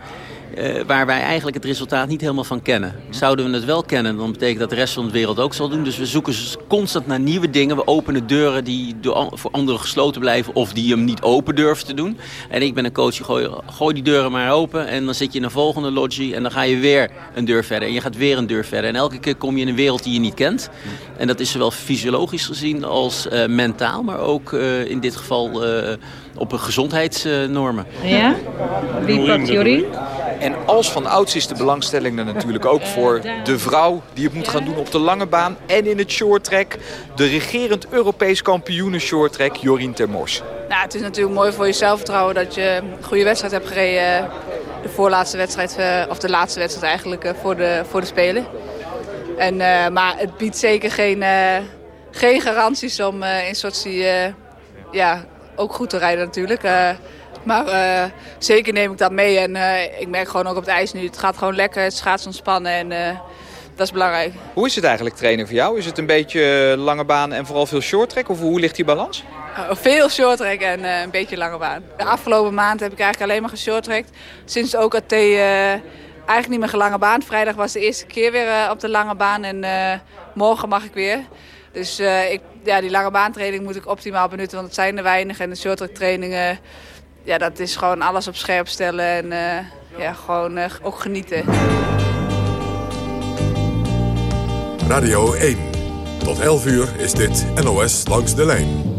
eh, waar wij eigenlijk het resultaat niet helemaal van kennen. Zouden we het wel kennen, dan betekent dat de rest van de wereld ook zal doen. Dus we zoeken constant naar nieuwe dingen. We openen deuren die door voor anderen gesloten blijven... of die hem niet open durven te doen. En ik ben een coach, gooi, gooi die deuren maar open... en dan zit je in een volgende lodgie en dan ga je weer een deur verder. En je gaat weer een deur verder. En elke keer kom je in een wereld die je niet kent. En dat is zowel fysiologisch gezien als eh, mentaal... maar ook eh, in dit geval op een gezondheidsnormen. Ja? Wie pakt Jorien? En als van ouds is de belangstelling er natuurlijk ook voor de vrouw die het moet gaan doen op de lange baan en in het shorttrack. De regerend Europees kampioene shorttrack Jorien Termors. Nou, het is natuurlijk mooi voor je zelfvertrouwen dat je een goede wedstrijd hebt gereden. De voorlaatste wedstrijd, eh, of de laatste wedstrijd eigenlijk, eh, voor de, voor de Spelen. En, eh, maar het biedt zeker geen, eh, geen garanties om eh, in Sochi eh, ja, ook goed te rijden natuurlijk. Eh, maar eh, zeker neem ik dat mee en eh, ik merk gewoon ook op het ijs nu, het gaat gewoon lekker, het schaats ontspannen en dat is belangrijk. Hoe is het eigenlijk trainen voor jou? Is het een beetje lange baan en vooral veel shorttrack? Of hoe ligt die balans? Uh, veel shorttrack en eh, een beetje lange baan. De afgelopen maand heb ik eigenlijk alleen maar geshorttrackt. Sinds ook eh eigenlijk niet meer gelange baan. Vrijdag was de eerste keer weer op de lange baan en morgen mag ik weer. Dus eh, ik, ja, die lange baantraining moet ik optimaal benutten, want het zijn er weinig. En de shorttrack trainingen, ja, dat is gewoon alles op scherp stellen en eh, ja, gewoon eh, ook genieten. Radio 1. Tot 11 uur is dit NOS langs de lijn.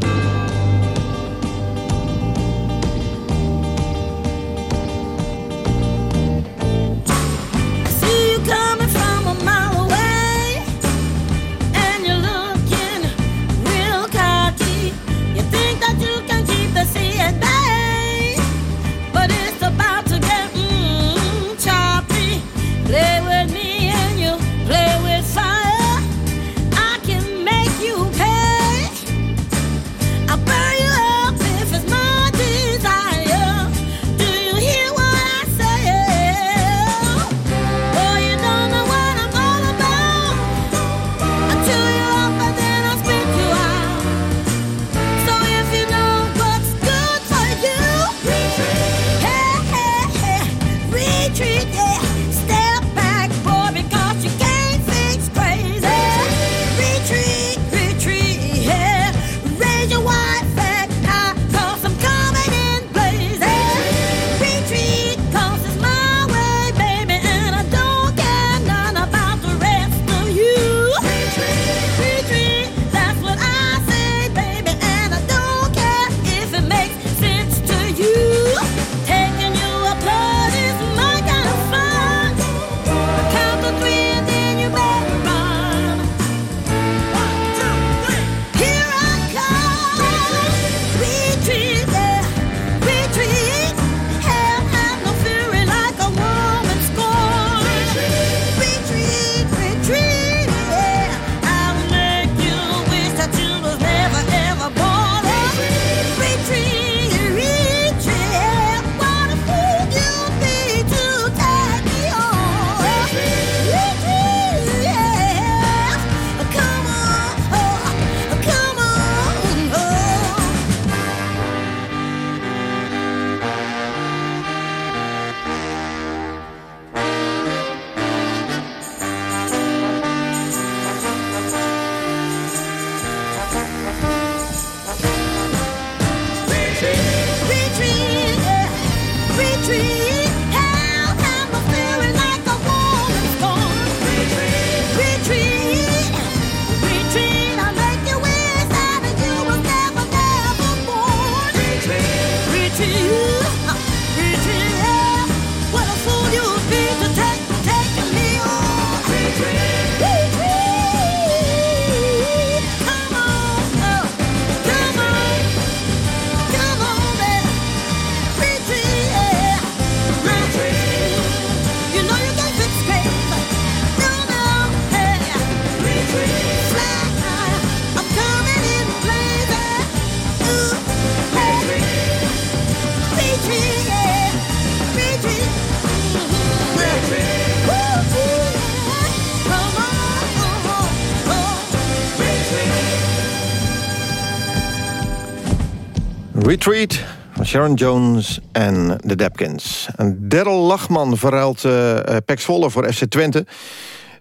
Sharon Jones en de Depkins. Daryl Lachman verruilt uh, Pek Zwolle voor FC Twente.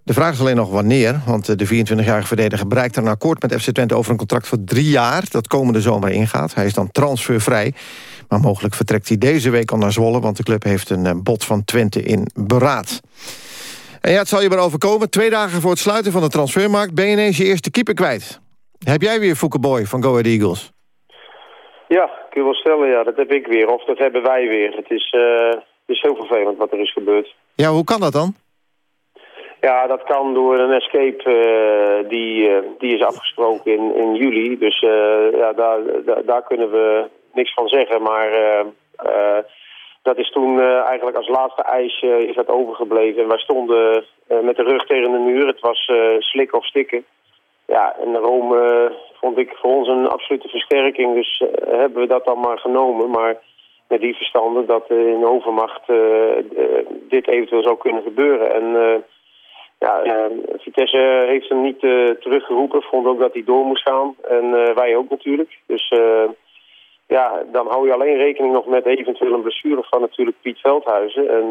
De vraag is alleen nog wanneer, want eh, de 24-jarige verdediger bereikt een akkoord met FC Twente over een contract voor drie jaar dat komende zomer ingaat. Hij is dan transfervrij, maar mogelijk vertrekt hij deze week al naar Zwolle, want de club heeft een eh, bod van Twente in beraad. En ja, het zal je maar overkomen. Twee dagen voor het sluiten van de transfermarkt ben je ineens je eerste keeper kwijt. Heb jij weer Boy van Go Ahead Eagles? Ja, kun je wel stellen, ja. Dat heb ik weer. Of dat hebben wij weer. Het is, eh, het is heel vervelend wat er is gebeurd. Ja, hoe kan dat dan? Ja, dat kan door een escape eh, die, eh, die is afgesproken in, in juli. Dus ja, daar, daar, daar kunnen we niks van zeggen. Maar dat is toen eigenlijk als laatste ijsje is dat overgebleven. En wij stonden met de rug tegen de muur. Het was slikken of stikken. Ja, en Rome vond ik voor ons een absolute versterking. Dus uh, hebben we dat dan maar genomen. Maar met die verstanden dat uh, in overmacht dit eventueel zou kunnen gebeuren. En ja, Vitesse heeft hem niet teruggeroepen. Vond ook dat hij door moest gaan. En wij ook natuurlijk. Dus ja, dan hou je alleen rekening nog met eventueel een blessure van natuurlijk Piet Veldhuizen. En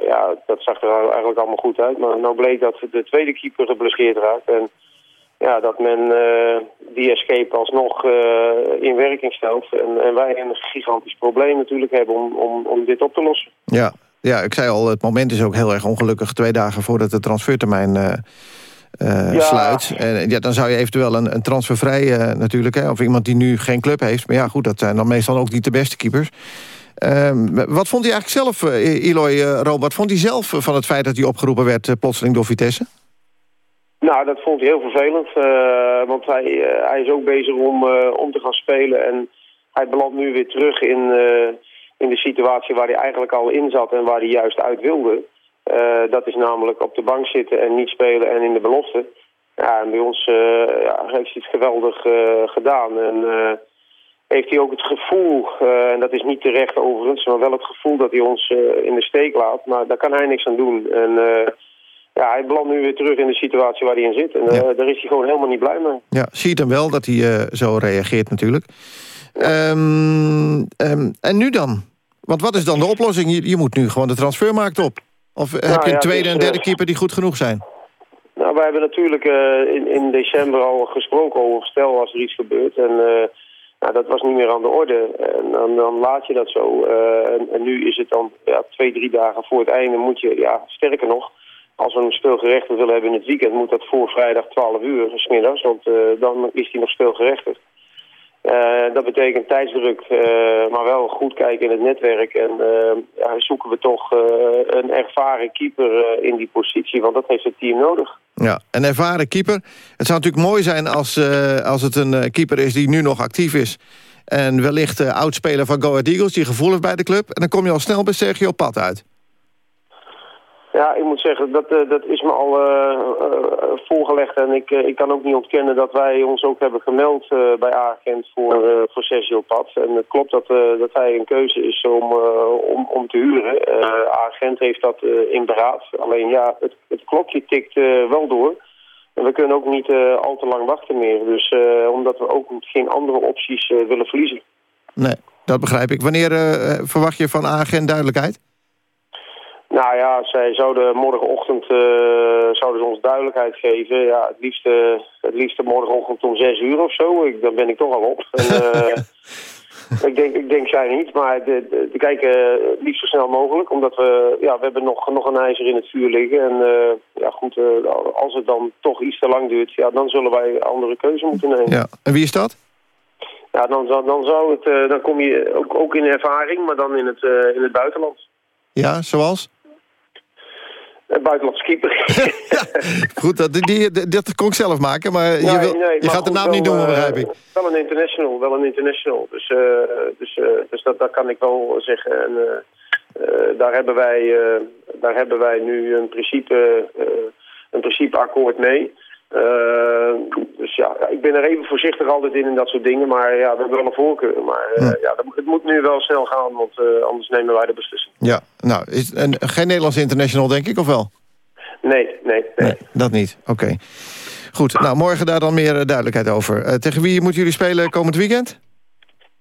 ja, dat zag er eigenlijk allemaal goed uit. Maar nou bleek dat de tweede keeper geblesseerd raakt. En ja, dat men uh, die escape alsnog uh, in werking stelt. En, en, wij een gigantisch probleem natuurlijk hebben om, om, om dit op te lossen. Ja. ja, ik zei al, het moment is ook heel erg ongelukkig. Twee dagen voordat de transfertermijn uh, ja. sluit. En ja, dan zou je eventueel een, een transfervrij natuurlijk... Hè, of iemand die nu geen club heeft. Maar ja, goed, dat zijn dan meestal ook niet de beste keepers. Ehm, wat vond hij eigenlijk zelf, Eloy Robert? Vond hij zelf van het feit dat hij opgeroepen werd plotseling door Vitesse? Nou, dat vond hij heel vervelend. Uh, want hij, uh, hij is ook bezig om, uh, om te gaan spelen. En hij belandt nu weer terug in, in de situatie waar hij eigenlijk al in zat en waar hij juist uit wilde. dat is namelijk op de bank zitten en niet spelen en in de belofte. Ja, en bij ons ja, heeft hij het geweldig gedaan. En heeft hij ook het gevoel, en dat is niet terecht overigens, maar wel het gevoel dat hij ons in de steek laat. Maar daar kan hij niks aan doen. En ja, hij belandt nu weer terug in de situatie waar hij in zit. En ja. uh, daar is hij gewoon helemaal niet blij mee. Ja, zie je hem wel dat hij uh, zo reageert natuurlijk. Um, um, en nu dan? Want wat is dan de oplossing? Je, je moet nu gewoon de transfermarkt op. Of nou, heb je een ja, tweede en derde keeper die goed genoeg zijn? Nou, wij hebben natuurlijk uh, in, in december al gesproken over stel als er iets gebeurt. En nou, dat was niet meer aan de orde. En dan, dan laat je dat zo. En, en, nu is het dan ja, twee, drie dagen voor het einde moet je, ja, sterker nog als we een speelgerechtigd willen hebben in het weekend... moet dat voor vrijdag 12 uur, smiddags, want uh, dan is hij nog speelgerechtigd. Uh, dat betekent tijdsdruk, maar wel goed kijken in het netwerk. En ja, zoeken we toch een ervaren keeper in die positie, want dat heeft het team nodig. Ja, een ervaren keeper. Het zou natuurlijk mooi zijn als, als het een keeper is die nu nog actief is... en wellicht oudspeler van Go Ahead Eagles, die gevoel heeft bij de club... en dan kom je al snel bij Sergio Pat uit. Ja, ik moet zeggen, dat, uh, dat is me al uh, uh, voorgelegd. En ik, ik kan ook niet ontkennen dat wij ons ook hebben gemeld bij Agent voor, voor Sergio Pad. En het klopt dat, dat hij een keuze is om, om, om te huren. Agent heeft dat in beraad. Alleen ja, het, het klokje tikt wel door. En we kunnen ook niet al te lang wachten meer. Dus omdat we ook geen andere opties willen verliezen. Nee, dat begrijp ik. Wanneer verwacht je van Agent duidelijkheid? Nou ja, zij zouden morgenochtend uh, zouden ze ons duidelijkheid geven. Ja, het liefste, het liefste morgenochtend om zes uur of zo. Ik, dan ben ik toch al op. En, uh, ik, denk, ik denk zij niet, maar de, de, de kijken het liefst zo snel mogelijk. Omdat we, ja, we hebben nog, nog een ijzer in het vuur liggen. En ja, goed, als het dan toch iets te lang duurt, ja, dan zullen wij andere keuze moeten nemen. Ja, en wie is dat? Ja, dan, dan, zou het, dan kom je ook, ook in ervaring, maar dan in het, in het buitenland. Ja, zoals? Een buitenlandse keeper. goed, dat, die, dat kon ik zelf maken, maar je, wil, nee, je gaat de naam niet doen, begrijp ik. Wel een international, wel een international. Dus, uh, dus, uh, dus dat, dat kan ik wel zeggen. En, uh, daar, hebben wij, daar hebben wij nu een principe, een principe akkoord mee. Uh, dus ja, ik ben er even voorzichtig altijd in en dat soort dingen. Maar ja, we hebben wel een voorkeur. Maar uh, ja. ja het moet nu wel snel gaan, want uh, anders nemen wij de beslissing. Ja, nou, is, en, geen Nederlands international denk ik, of wel? Nee, nee, nee. nee dat niet, oké. Goed, nou, morgen daar dan meer duidelijkheid over. tegen wie moeten jullie spelen komend weekend?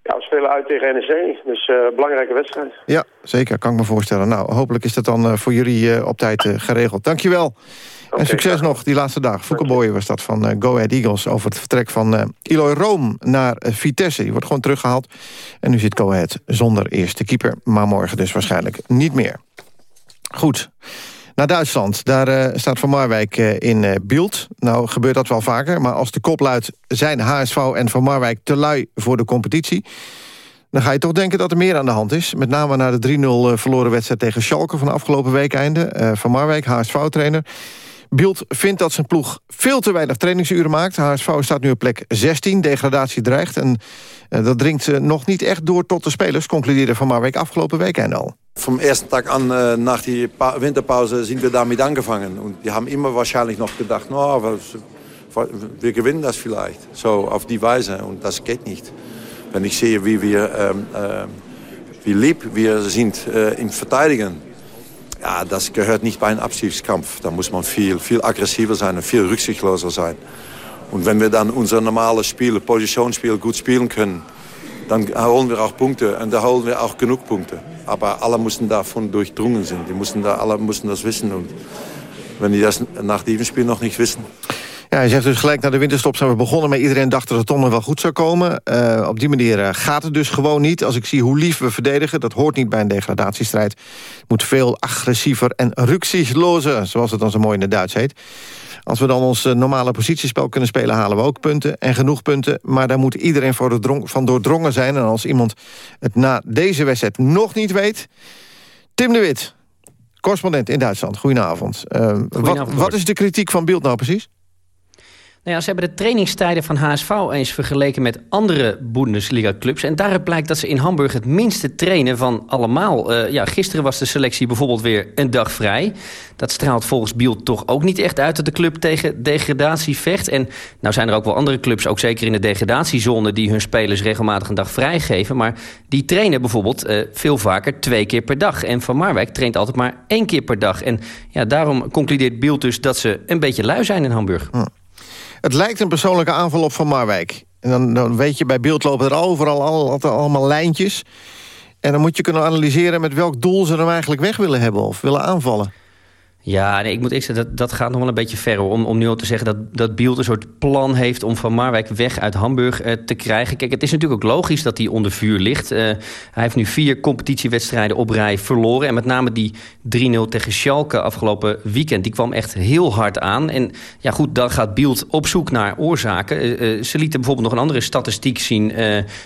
Ja, we spelen uit tegen NEC, dus eh, belangrijke wedstrijd. Ja, zeker. Kan ik me voorstellen. Nou, hopelijk is dat dan eh, voor jullie eh, op tijd eh, geregeld. Dankjewel. En succes nog die laatste dag. Fouke Boyen was dat van eh, Go Ahead Eagles... over het vertrek van eh Eloy Room naar eh, Vitesse. Die wordt gewoon teruggehaald. En nu zit Go Ahead zonder eerste keeper. Maar morgen dus waarschijnlijk niet meer. Goed. Naar Duitsland. Daar staat Van Marwijk in eh beeld. Nou gebeurt dat wel vaker. Maar als de kop luidt zijn HSV en Van Marwijk te lui voor de competitie... dan ga je toch denken dat er meer aan de hand is. Met name na de 3-0 eh, verloren wedstrijd tegen Schalke van afgelopen week einde. Eh, van Marwijk, HSV-trainer. Bielt vindt dat zijn ploeg veel te weinig trainingsuren maakt. HSV staat nu op plek 16, degradatie dreigt. En eh, dat dringt eh, nog niet echt door tot de spelers... concludeerde Van Marwijk afgelopen weekend al. Vom ersten Tag an äh, nach die pa Winterpause sind wir damit angefangen. Und die haben immer wahrscheinlich noch gedacht, no, was, wir gewinnen das vielleicht. So auf die Weise. Und das geht nicht. Wenn ich sehe, wie, wir, ähm, äh, wie lieb wir sind äh, im Verteidigen, ja, das gehört nicht bei einem Abstiegskampf. Da muss man viel, viel aggressiver sein und viel rücksichtsloser sein. Und wenn wir dann unser normales Spiel, Positionsspiel gut spielen können, dann holen wir auch Punkte und da holen wir auch genug Punkte. Aber alle mussten davon durchdrungen sein. Die mussten da, alle mussten das wissen. Und wenn die das nach diesem Spiel noch nicht wissen, Ja, hij zegt dus gelijk na de winterstop zijn we begonnen... maar iedereen dacht dat het toch nog wel goed zou komen. Eh, op die manier eh, gaat het dus gewoon niet. Als ik zie hoe lief we verdedigen, dat hoort niet bij een degradatiestrijd. Het moet veel agressiever en rücksichtslozer, zoals het dan zo mooi in het Duits heet. Als we dan ons eh, normale positiespel kunnen spelen... halen we ook punten en genoeg punten. Maar daar moet iedereen voor doordrong- van doordrongen zijn. En als iemand het na deze wedstrijd nog niet weet... Tim de Wit, correspondent in Duitsland. Goedenavond. Wat, wat is de kritiek van Beeld nou precies? Nou ja, ze hebben de trainingstijden van HSV eens vergeleken met andere Bundesliga-clubs. En daaruit blijkt dat ze in Hamburg het minste trainen van allemaal. Eh, ja, gisteren was de selectie bijvoorbeeld weer een dag vrij. Dat straalt volgens Biel toch ook niet echt uit dat de club tegen degradatie vecht. En nou zijn er ook wel andere clubs, ook zeker in de degradatiezone... die hun spelers regelmatig een dag vrijgeven. Maar die trainen bijvoorbeeld eh, veel vaker twee keer per dag. En Van Marwijk traint altijd maar één keer per dag. En ja, daarom concludeert Biel dus dat ze een beetje lui zijn in Hamburg. Het lijkt een persoonlijke aanval op Van Marwijk. En dan, dan weet je, bij beeld lopen er overal al, al- allemaal lijntjes. En dan moet je kunnen analyseren met welk doel ze hem eigenlijk weg willen hebben... of willen aanvallen. Ja, nee, ik moet eerst zeggen, dat, dat gaat nog wel een beetje ver... om, om nu al te zeggen dat, dat Bielt een soort plan heeft... om Van Marwijk weg uit Hamburg eh, te krijgen. Kijk, het is natuurlijk ook logisch dat hij onder vuur ligt. Eh, hij heeft nu vier competitiewedstrijden op rij verloren. En met name die 3-0 tegen Schalke afgelopen weekend... die kwam echt heel hard aan. En ja, goed, dan gaat Bielt op zoek naar oorzaken. Eh, ze lieten bijvoorbeeld nog een andere statistiek zien...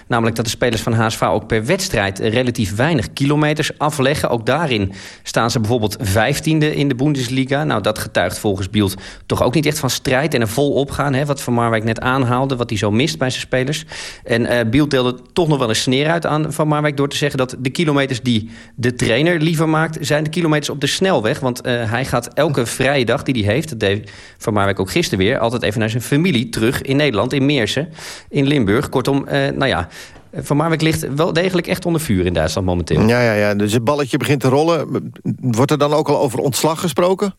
namelijk dat de spelers van HSV ook per wedstrijd... relatief weinig kilometers afleggen. Ook daarin staan ze bijvoorbeeld vijftiende in de Bundesliga. Nou, dat getuigt volgens Bielt toch ook niet echt van strijd... en er vol opgaan, hè, wat Van Marwijk net aanhaalde... wat hij zo mist bij zijn spelers. En eh Bielt deelde toch nog wel een sneer uit aan Van Marwijk... door te zeggen dat de kilometers die de trainer liever maakt... zijn de kilometers op de snelweg. Want eh, hij gaat elke vrije dag die hij heeft... dat deed Van Marwijk ook gisteren weer... altijd even naar zijn familie terug in Nederland, in Meersen, in Limburg. Kortom, eh, nou ja... Van Marwijk ligt wel degelijk echt onder vuur in Duitsland momenteel. Ja, ja, ja. Dus het balletje begint te rollen. Wordt er dan ook al over ontslag gesproken?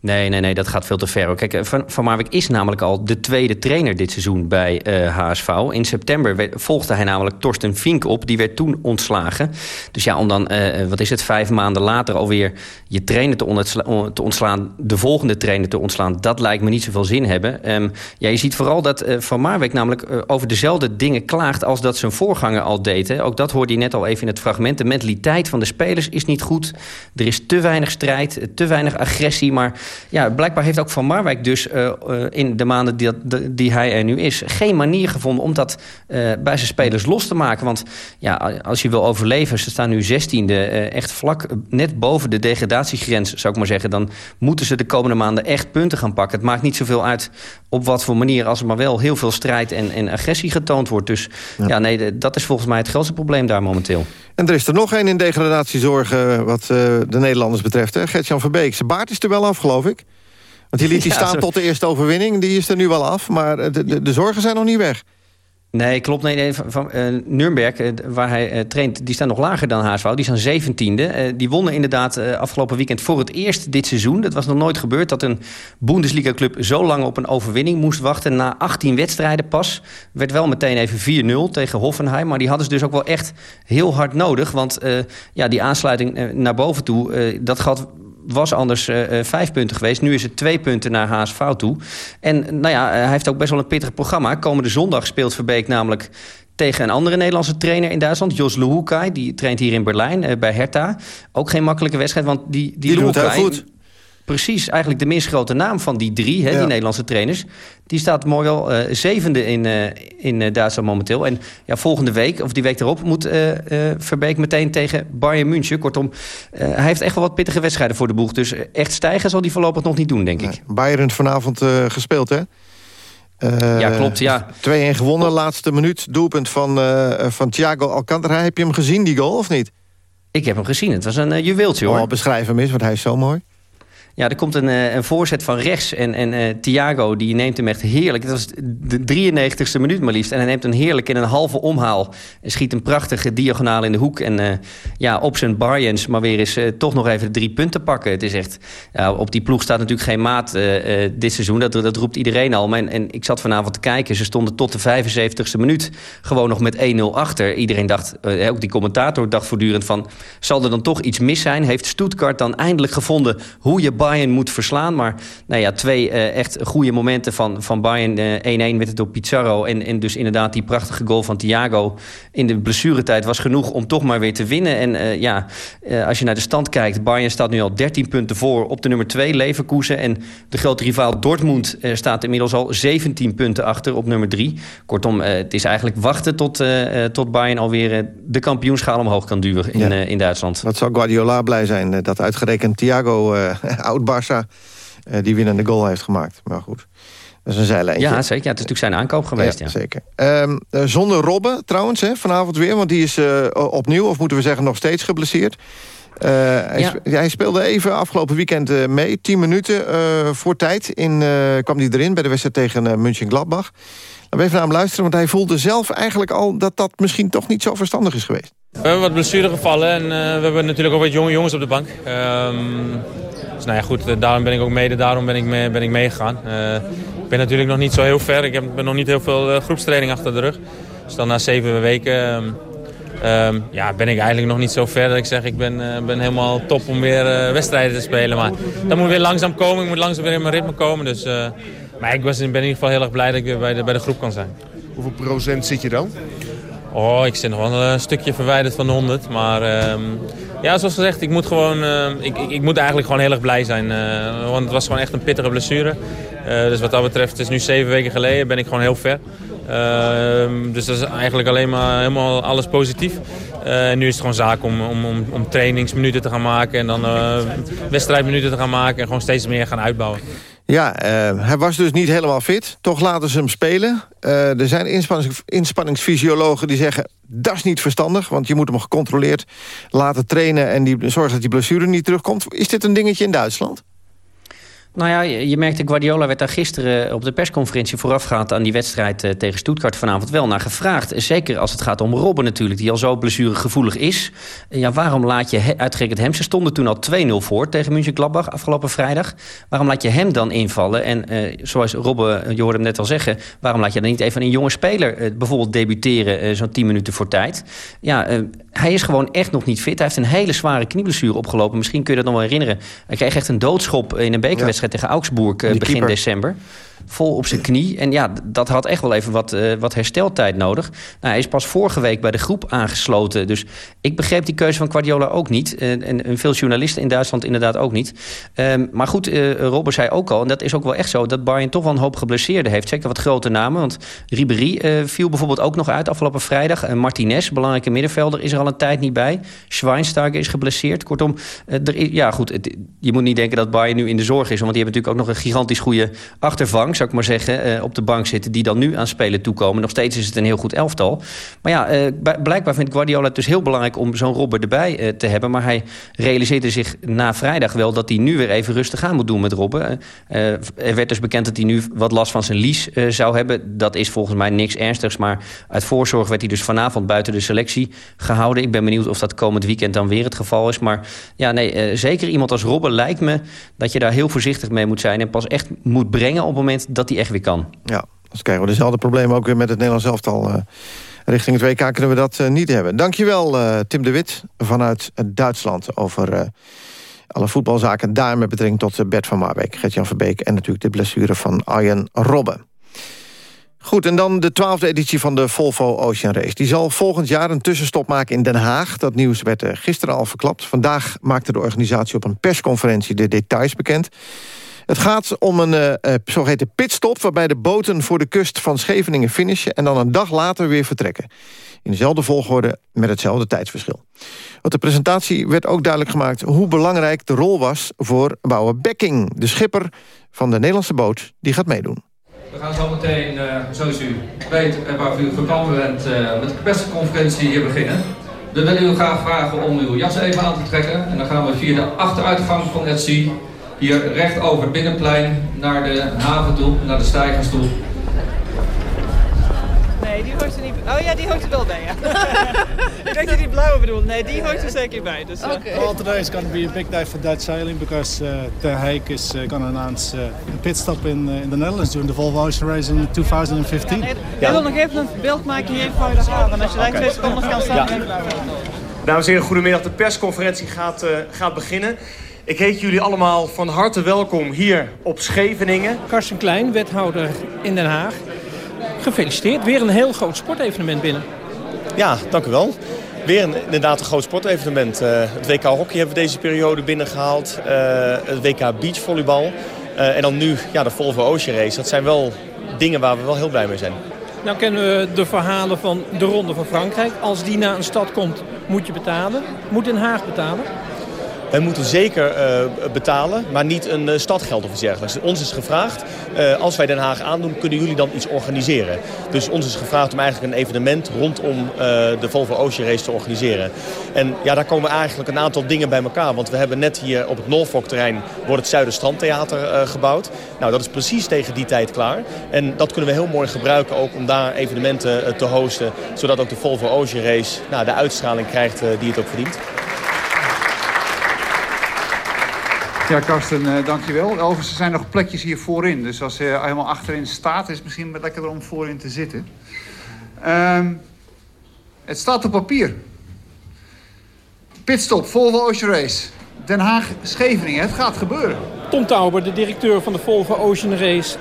Nee, nee, nee, dat gaat veel te ver. Kijk, eh, Van, Van is namelijk al de tweede trainer dit seizoen bij eh, HSV. In september volgde hij namelijk Torsten Fink op. Die werd toen ontslagen. Dus ja, om dan, eh, wat is het, vijf maanden later alweer je trainer te, ontsla- on- te ontslaan... de volgende trainer te ontslaan, dat lijkt me niet zoveel zin hebben. Ehm, ja, je ziet vooral dat Van Marwijk namelijk over dezelfde dingen klaagt... als dat zijn voorganger al deed. Ook dat hoorde je net al even in het fragment. De mentaliteit van de spelers is niet goed. Er is te weinig strijd, te weinig agressie, maar ja, blijkbaar heeft ook Van Marwijk dus eh, eh, in de maanden die, dat- die hij er nu is... geen manier gevonden om dat eh, bij zijn spelers los te maken. Want ja, als je wil overleven, ze staan nu 16e, eh, echt vlak net boven de degradatiegrens, zou ik maar zeggen... dan moeten ze de komende maanden echt punten gaan pakken. Het maakt niet zoveel uit op wat voor manier... als er maar wel heel veel strijd en, en agressie getoond wordt. Dus ja, nee, dat is volgens mij het grootste probleem daar momenteel. En er is er nog één in degradatiezorg wat de Nederlanders betreft. Gert-Jan Verbeek. Zijn baard is er wel af, geloof ik. Want die liet Ja, staan zo- tot de eerste overwinning. Die is er nu wel af, maar de, de, de zorgen zijn nog niet weg. Nee, klopt. Nee, nee, van, van, eh, Nürnberg, eh, waar hij eh, traint, die staan nog lager dan HSV. Die staan zeventiende. Eh, die wonnen inderdaad afgelopen weekend voor het eerst dit seizoen. Dat was nog nooit gebeurd dat een Bundesliga-club zo lang op een overwinning moest wachten. Na 18 wedstrijden pas. Werd wel meteen even 4-0 tegen Hoffenheim. Maar die hadden ze dus ook wel echt heel hard nodig. Want ja, die aansluiting naar boven toe, dat gat was anders eh, eh, vijf punten geweest. Nu is het twee punten naar HSV toe. En nou ja, eh, hij heeft ook best wel een pittig programma. Komende zondag speelt Verbeek namelijk tegen een andere Nederlandse trainer in Duitsland. Jos Luhukai, die traint hier in Berlijn eh, bij Hertha. Ook geen makkelijke wedstrijd, want die, die, Die doet het heel Luhukai- goed. Precies, eigenlijk de minst grote naam van die drie, hè, Ja. die Nederlandse trainers. Die staat mooi al eh, zevende in, eh, in eh, Duitsland momenteel. En ja, volgende week, of die week erop, moet Verbeek meteen tegen Bayern München. Kortom, hij heeft echt wel wat pittige wedstrijden voor de boeg. Dus echt stijgen zal hij voorlopig nog niet doen, denk ik. Bayern vanavond gespeeld, hè? Ja, klopt, ja. 2-1 gewonnen, laatste minuut. Doelpunt van, van Thiago Alcantara. Heb je hem gezien, die goal, of niet? Ik heb hem gezien. Het was een eh, juweeltje, hoor. Oh, beschrijf hem eens, want hij is zo mooi. Ja, er komt een, eh, een voorzet van rechts. En, en eh, Thiago die neemt hem echt heerlijk. Het was de 93ste minuut maar liefst. En hij neemt hem heerlijk in een halve omhaal. En schiet een prachtige diagonaal in de hoek. En eh, ja, op zijn Barjens maar weer eens toch nog even de drie punten pakken. Het is echt... Op die ploeg staat natuurlijk geen maat dit seizoen. Dat, dat roept iedereen al. En, en ik zat vanavond te kijken. Ze stonden tot de 75ste minuut gewoon nog met 1-0 achter. Iedereen dacht, ook die commentator dacht voortdurend van... zal er dan toch iets mis zijn? Heeft Stuttgart dan eindelijk gevonden hoe je Bayern moet verslaan? Maar nou ja, twee eh, echt goede momenten van, van Bayern. Eh, 1-1 werd het door Pizarro. En, en dus inderdaad die prachtige goal van Thiago in de blessuretijd was genoeg om toch maar weer te winnen. En eh, ja, eh, als je naar de stand kijkt, Bayern staat nu al 13 punten voor op de nummer 2, Leverkusen. En de grote rivaal Dortmund eh, staat inmiddels al 17 punten achter op nummer 3. Kortom, eh, het is eigenlijk wachten tot, eh, eh, tot Bayern alweer eh, de kampioenschaal omhoog kan duwen in, Ja. eh, in Duitsland. Wat zal Guardiola blij zijn eh, dat uitgerekend Thiago, eh oud-Barça... eh, die winnende goal heeft gemaakt. Maar goed, dat is een zijlijntje. Ja, zeker. Ja, het is natuurlijk zijn aankoop geweest. Ja, zeker. Ehm, eh, zonder Robben trouwens, hè, vanavond weer. Want die is eh, opnieuw, of moeten we zeggen nog steeds geblesseerd. Eh, hij, Ja. hij speelde even afgelopen weekend eh, mee. 10 minuten eh, voor tijd in, eh, kwam hij erin bij de wedstrijd tegen eh, München-Gladbach. Laten we even naar hem luisteren, want hij voelde zelf eigenlijk al... dat dat misschien toch niet zo verstandig is geweest. We hebben wat blessuregevallen en eh, we hebben natuurlijk ook wat jonge jongens op de bank. Ehm, dus nou ja, goed, eh, daarom ben ik ook mede, daarom ben ik, mee, ben ik meegegaan. Eh, ik ben natuurlijk nog niet zo heel ver, ik heb ben nog niet heel veel eh, groepstraining achter de rug. Dus dan na zeven weken ehm, ehm, ja, ben ik eigenlijk nog niet zo ver dat ik zeg ik ben, ben helemaal top om weer wedstrijden te spelen. Maar dat moet weer langzaam komen, ik moet langzaam weer in mijn ritme komen. Dus, maar ik was, ben in ieder geval heel erg blij dat ik weer bij de, bij de groep kan zijn. Hoeveel procent zit je dan? Oh, ik zit nog wel een stukje verwijderd van de 100. Maar ehm, ja, zoals gezegd, ik moet, gewoon, ehm, ik, ik, ik moet eigenlijk gewoon heel erg blij zijn. eh, want het was gewoon echt een pittige blessure. Eh, dus wat dat betreft, is nu zeven weken geleden, ben ik gewoon heel ver. Ehm, dus dat is eigenlijk alleen maar helemaal alles positief. Eh, nu is het gewoon zaak om, om, om, om trainingsminuten te gaan maken en dan wedstrijdminuten te gaan maken en gewoon steeds meer gaan uitbouwen. Ja, eh, hij was dus niet helemaal fit. Toch laten ze hem spelen. Eh, er zijn inspannings, inspanningsfysiologen die zeggen... dat is niet verstandig, want je moet hem gecontroleerd laten trainen... en die, zorgen dat die blessure niet terugkomt. Is dit een dingetje in Duitsland? Nou ja, je, merkte, Guardiola werd daar gisteren op de persconferentie... voorafgaand aan die wedstrijd eh, tegen Stuttgart vanavond wel naar gevraagd. Zeker als het gaat om Robben natuurlijk, die al zo blessuregevoelig is. Eh, Ja, waarom laat je uitgerekend hem... Ze stonden toen al 2-0 voor tegen München-Gladbach afgelopen vrijdag. Waarom laat je hem dan invallen? En eh, zoals Robben, eh, je hoorde hem net al zeggen... waarom laat je dan niet even een jonge speler eh, bijvoorbeeld debuteren... eh, zo'n 10 minuten voor tijd? Ja, eh, hij is gewoon echt nog niet fit. Hij heeft een hele zware knieblessure opgelopen. Misschien kun je dat nog wel herinneren. Hij kreeg echt een doodschop in een bekerwedstrijd tegen Augsburg eh, begin keeper. december. Vol op zijn knie. En ja, dat had echt wel even wat, eh, wat hersteltijd nodig. Nou, hij is pas vorige week bij de groep aangesloten. Dus ik begreep die keuze van Guardiola ook niet. Eh, en, veel journalisten in Duitsland inderdaad ook niet. Ehm, maar goed, eh Robber zei ook al, en dat is ook wel echt zo... dat Bayern toch wel een hoop geblesseerden heeft. Zeker wat grote namen. Want Ribéry eh, viel bijvoorbeeld ook nog uit afgelopen vrijdag. En Martinez, belangrijke middenvelder, is er al een tijd niet bij. Schweinsteiger is geblesseerd. Kortom, ja goed, je moet niet denken dat Bayern nu in de zorg is... want die hebben natuurlijk ook nog een gigantisch goede achtervang... zou ik maar zeggen, eh, op de bank zitten... die dan nu aan spelen toekomen. Nog steeds is het een heel goed elftal. Maar ja, eh, blijkbaar vindt Guardiola het dus heel belangrijk... om zo'n Robben erbij eh, te hebben. Maar hij realiseerde zich na vrijdag wel... dat hij nu weer even rustig aan moet doen met Robben. Er werd dus bekend dat hij nu wat last van zijn lies zou hebben. Dat is volgens mij niks ernstigs. Maar uit voorzorg werd hij dus vanavond buiten de selectie gehouden. Ik ben benieuwd of dat komend weekend dan weer het geval is. Maar ja, nee, zeker iemand als Robben lijkt me... dat je daar heel voorzichtig mee moet zijn... en pas echt moet brengen op het moment dat hij echt weer kan. Ja, dus krijgen we dezelfde problemen ook weer met het Nederlands elftal. eh. richting het WK kunnen we dat eh, niet hebben. Dankjewel eh Tim de Wit vanuit Duitsland... over alle voetbalzaken daar met betrekking tot Bert van Marwijk... Gert-Jan Verbeek en natuurlijk de blessure van Arjen Robben. Goed, en dan de twaalfde editie van de Volvo Ocean Race. Die zal volgend jaar een tussenstop maken in Den Haag. Dat nieuws werd gisteren al verklapt. Vandaag maakte de organisatie op een persconferentie de details bekend. Het gaat om een eh, zogeheten pitstop... waarbij de boten voor de kust van Scheveningen finishen... en dan een dag later weer vertrekken. In dezelfde volgorde met hetzelfde tijdsverschil. Op de presentatie werd ook duidelijk gemaakt... hoe belangrijk de rol was voor Bouwer Bekking... de schipper van de Nederlandse boot die gaat meedoen. We gaan zo meteen, eh, zoals u weet en waarvoor u gekomen bent, met de persconferentie hier beginnen. We willen u graag vragen om uw jas even aan te trekken. En dan gaan we via de achteruitgang van het hier recht over het binnenplein naar de haven toe, naar de stijgers toe. Nee, die hoort er niet Oh ja, die hoort er wel bij, ja. ik denk dat die blauwe bedoelt. Nee, die hoort er zeker bij. Dus, uh, Well, today is going to be a big day for Dutch sailing because uh, The Hague is uh, going to announce uh, a pit stop in, uh, in the Netherlands during the Volvo Ocean Race in 2015. Ik wil nog even een beeld maken hier voor de haven. Als je daar twee seconden kan staan. Dames en heren, goedemiddag. De persconferentie gaat, eh, gaat beginnen. Ik heet jullie allemaal van harte welkom hier op Scheveningen. Karsten Klein, wethouder in Den Haag. Gefeliciteerd, weer een heel groot sportevenement binnen. Ja, dank u wel. Weer een, inderdaad een groot sportevenement. Eh, het WK Hockey hebben we deze periode binnengehaald. Eh, het WK Beachvolleybal. Eh, en dan nu ja, de Volvo Ocean Race. Dat zijn wel dingen waar we wel heel blij mee zijn. Nou kennen we de verhalen van de Ronde van Frankrijk. Als die naar een stad komt, moet je betalen. Moet Den Haag betalen? Wij moeten zeker eh, betalen, maar niet een uh, stadgeld of iets dergelijks. Ons is gevraagd, eh, als wij Den Haag aandoen, kunnen jullie dan iets organiseren. Dus ons is gevraagd om eigenlijk een evenement rondom de Volvo Ocean Race te organiseren. En ja, daar komen eigenlijk een aantal dingen bij elkaar. Want we hebben net hier op het Norfolk-terrein wordt het Zuiderstrandtheater gebouwd. Nou, dat is precies tegen die tijd klaar. En dat kunnen we heel mooi gebruiken ook om daar evenementen te hosten. Zodat ook de Volvo Ocean Race nou, de uitstraling krijgt die het ook verdient. Ja, Karsten, uh, dankjewel. Overigens, er zijn nog plekjes hier voorin. Dus als je helemaal achterin staat, is het misschien lekkerder om voorin te zitten. Uh, het staat op papier. Pitstop, Volvo Ocean Race. Den Haag, Scheveningen. Het gaat gebeuren. Tom Tauber, de directeur van de Volvo Ocean Race.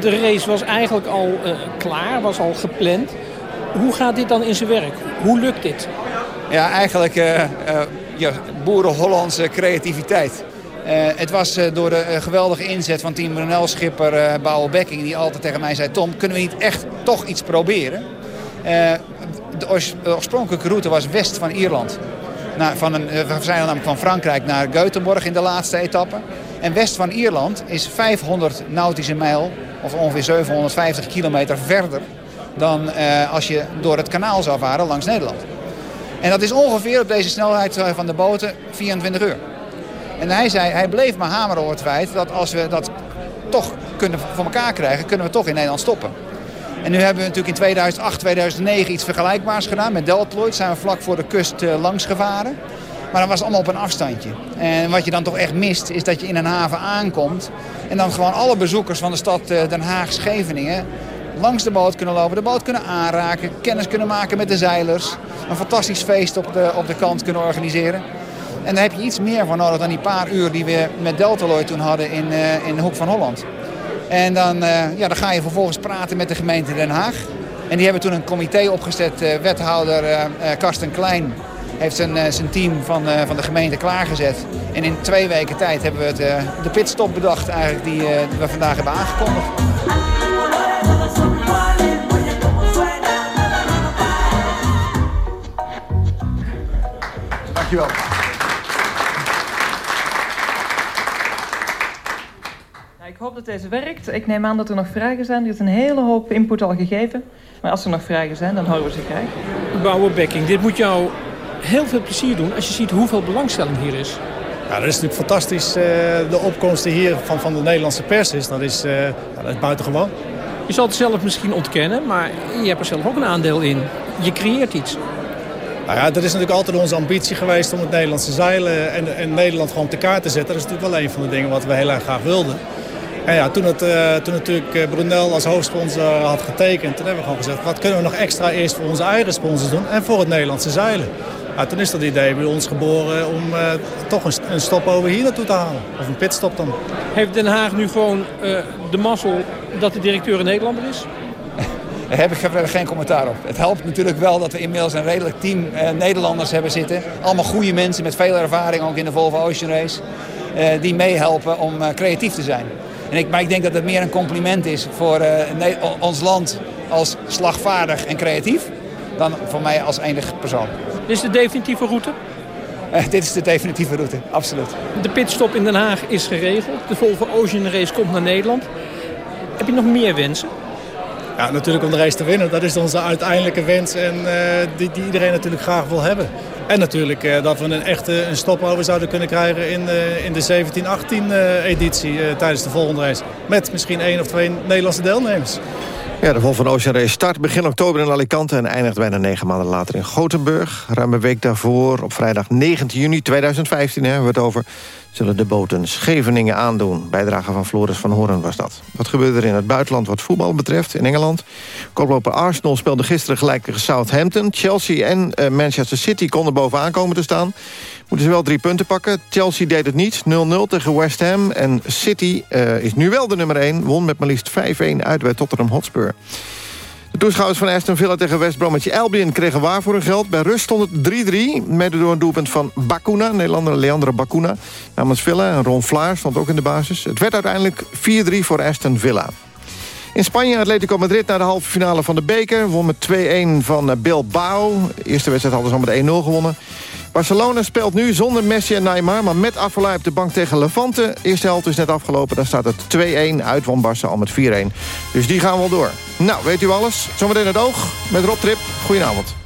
De race was eigenlijk al uh, klaar, was al gepland. Hoe gaat dit dan in zijn werk? Hoe lukt dit? Ja, eigenlijk uh, ja, boeren-Hollandse creativiteit. Uh, het was uh, door de uh, geweldige inzet van team Brunel schipper uh, Bekking... die altijd tegen mij zei, Tom, kunnen we niet echt toch iets proberen? de oorspronkelijke route was west van Ierland. Nou, van een, we zijn namelijk van Frankrijk naar Göteborg in de laatste etappe. En west van Ierland is 500 nautische mijl, of ongeveer 750 kilometer verder... dan als je door het kanaal zou varen langs Nederland. En dat is ongeveer op deze snelheid van de boten 24 uur. En hij zei, hij bleef maar hameren over het feit dat als we dat toch kunnen voor elkaar krijgen, kunnen we toch in Nederland stoppen. En nu hebben we natuurlijk in 2008, 2009 iets vergelijkbaars gedaan. Met Delploid zijn we vlak voor de kust uh, langs gevaren. Maar dat was allemaal op een afstandje. En wat je dan toch echt mist, is dat je in een haven aankomt. En dan gewoon alle bezoekers van de stad uh, Den Haag-Scheveningen langs de boot kunnen lopen, de boot kunnen aanraken, kennis kunnen maken met de zeilers. Een fantastisch feest op de, op de kant kunnen organiseren. En daar heb je iets meer voor nodig dan die paar uur die we met Deltaloid toen hadden in, uh, in de Hoek van Holland. En dan, uh, ja, dan ga je vervolgens praten met de gemeente Den Haag. En die hebben toen een comité opgezet. Uh, wethouder Karsten Klein heeft zijn, zijn team van, van de gemeente klaargezet. En in twee weken tijd hebben we het, de pitstop bedacht eigenlijk die, die we vandaag hebben aangekondigd. Dankjewel. Ik hoop dat deze werkt. Ik neem aan dat er nog vragen zijn. Er is een hele hoop input al gegeven. Maar als er nog vragen zijn, dan horen we ze graag. Bouwer Bekking, dit moet jou heel veel plezier doen als je ziet hoeveel belangstelling hier is. Ja, dat is natuurlijk fantastisch. eh, de opkomst die hier van, van de Nederlandse pers is, dat is, eh, dat is buitengewoon. Je zal het zelf misschien ontkennen, maar je hebt er zelf ook een aandeel in. Je creëert iets. Nou ja, dat is natuurlijk altijd onze ambitie geweest om het Nederlandse zeilen en, en Nederland gewoon op de kaart te zetten. Dat is natuurlijk wel een van de dingen wat we heel erg graag wilden. En ja, toen, het, eh, toen natuurlijk eh, Brunel als hoofdsponsor had getekend, toen hebben we gewoon gezegd, wat kunnen we nog extra eerst voor onze eigen sponsors doen en voor het Nederlandse zeilen. Ja, toen is dat idee bij ons geboren om eh, toch een, een stop over hier naartoe te halen. Of een pitstop dan. Heeft Den Haag nu gewoon eh, de mazzel dat de directeur een Nederlander is? Daar heb ik verder geen commentaar op. Het helpt natuurlijk wel dat we inmiddels een redelijk team eh, Nederlanders hebben zitten. Allemaal goede mensen met veel ervaring, ook in de Volvo Ocean Race. eh, die meehelpen om eh, creatief te zijn. En ik, maar ik denk dat het meer een compliment is voor eh, Ne- o- ons land als slagvaardig en creatief. Dan voor mij als enig persoon. Dit is de definitieve route? Eh, dit is de definitieve route, absoluut. De pitstop in Den Haag is geregeld. De Volvo Ocean Race komt naar Nederland. Heb je nog meer wensen? Ja, natuurlijk om de race te winnen. Dat is onze uiteindelijke wens en eh, die, die iedereen natuurlijk graag wil hebben. En natuurlijk eh, dat we een echte een stopover zouden kunnen krijgen in, eh, in de 17-18 eh, editie tijdens de volgende race. Met misschien één of twee Nederlandse deelnemers. Ja, de Volvo Ocean Race start begin oktober in Alicante... en eindigt bijna negen maanden later in Gothenburg. Ruim een week daarvoor, op vrijdag 19 juni 2015... Hè, hebben we het over, zullen de boten Scheveningen aandoen. Bijdrage van Floris van Horen was dat. Wat gebeurde er in het buitenland wat voetbal betreft in Engeland? Koploper Arsenal speelde gisteren gelijk tegen Southampton. Chelsea en eh, Manchester City konden bovenaan komen te staan. Moeten ze wel drie punten pakken. Chelsea deed het niet, 0-0 tegen West Ham. En City eh, is nu wel de nummer 1. Won met maar liefst 5-1 uit bij Tottenham Hotspur. De toeschouwers van Aston Villa tegen West Bromwich Albion kregen waar voor hun geld. Bij rust stond het 3-3, mede door een doelpunt van Bakuna, Nederlander Leandro Bakuna. Namens Villa en Ron Vlaar stond ook in de basis. Het werd uiteindelijk 4-3 voor Aston Villa. In Spanje Atletico Madrid naar de halve finale van de beker. Won met 2-1 van Bilbao. De eerste wedstrijd hadden ze al met 1-0 gewonnen. Barcelona speelt nu zonder Messi en Neymar... maar met Affelay op de bank tegen Levante. Eerste helft is net afgelopen, daar staat het 2-1. Uit won Barça al met 4-1. Dus die gaan wel door. Nou, weet u alles? Zometeen het oog met Rob Trip. Goedenavond.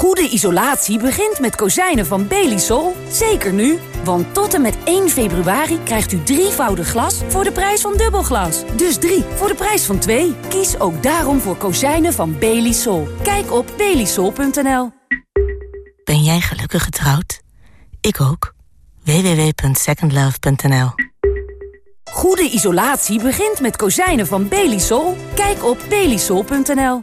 Goede isolatie begint met kozijnen van Belisol. Zeker nu, want tot en met 1 februari krijgt u drievoudig glas voor de prijs van dubbelglas. Dus drie voor de prijs van twee. Kies ook daarom voor kozijnen van Belisol. Kijk op belisol.nl. Ben jij gelukkig getrouwd? Ik ook. www.secondlove.nl Goede isolatie begint met kozijnen van Belisol. Kijk op belisol.nl.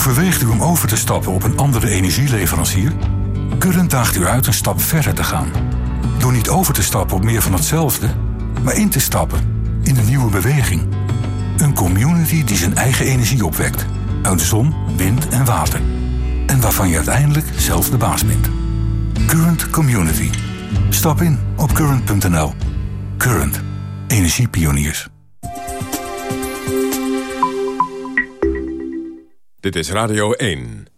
Overweegt u om over te stappen op een andere energieleverancier? Current daagt u uit een stap verder te gaan. Door niet over te stappen op meer van hetzelfde, maar in te stappen in een nieuwe beweging. Een community die zijn eigen energie opwekt. Uit zon, wind en water. en waarvan je uiteindelijk zelf de baas bent. Current Community. Stap in op current.nl. Current. Energiepioniers. Dit is Radio 1.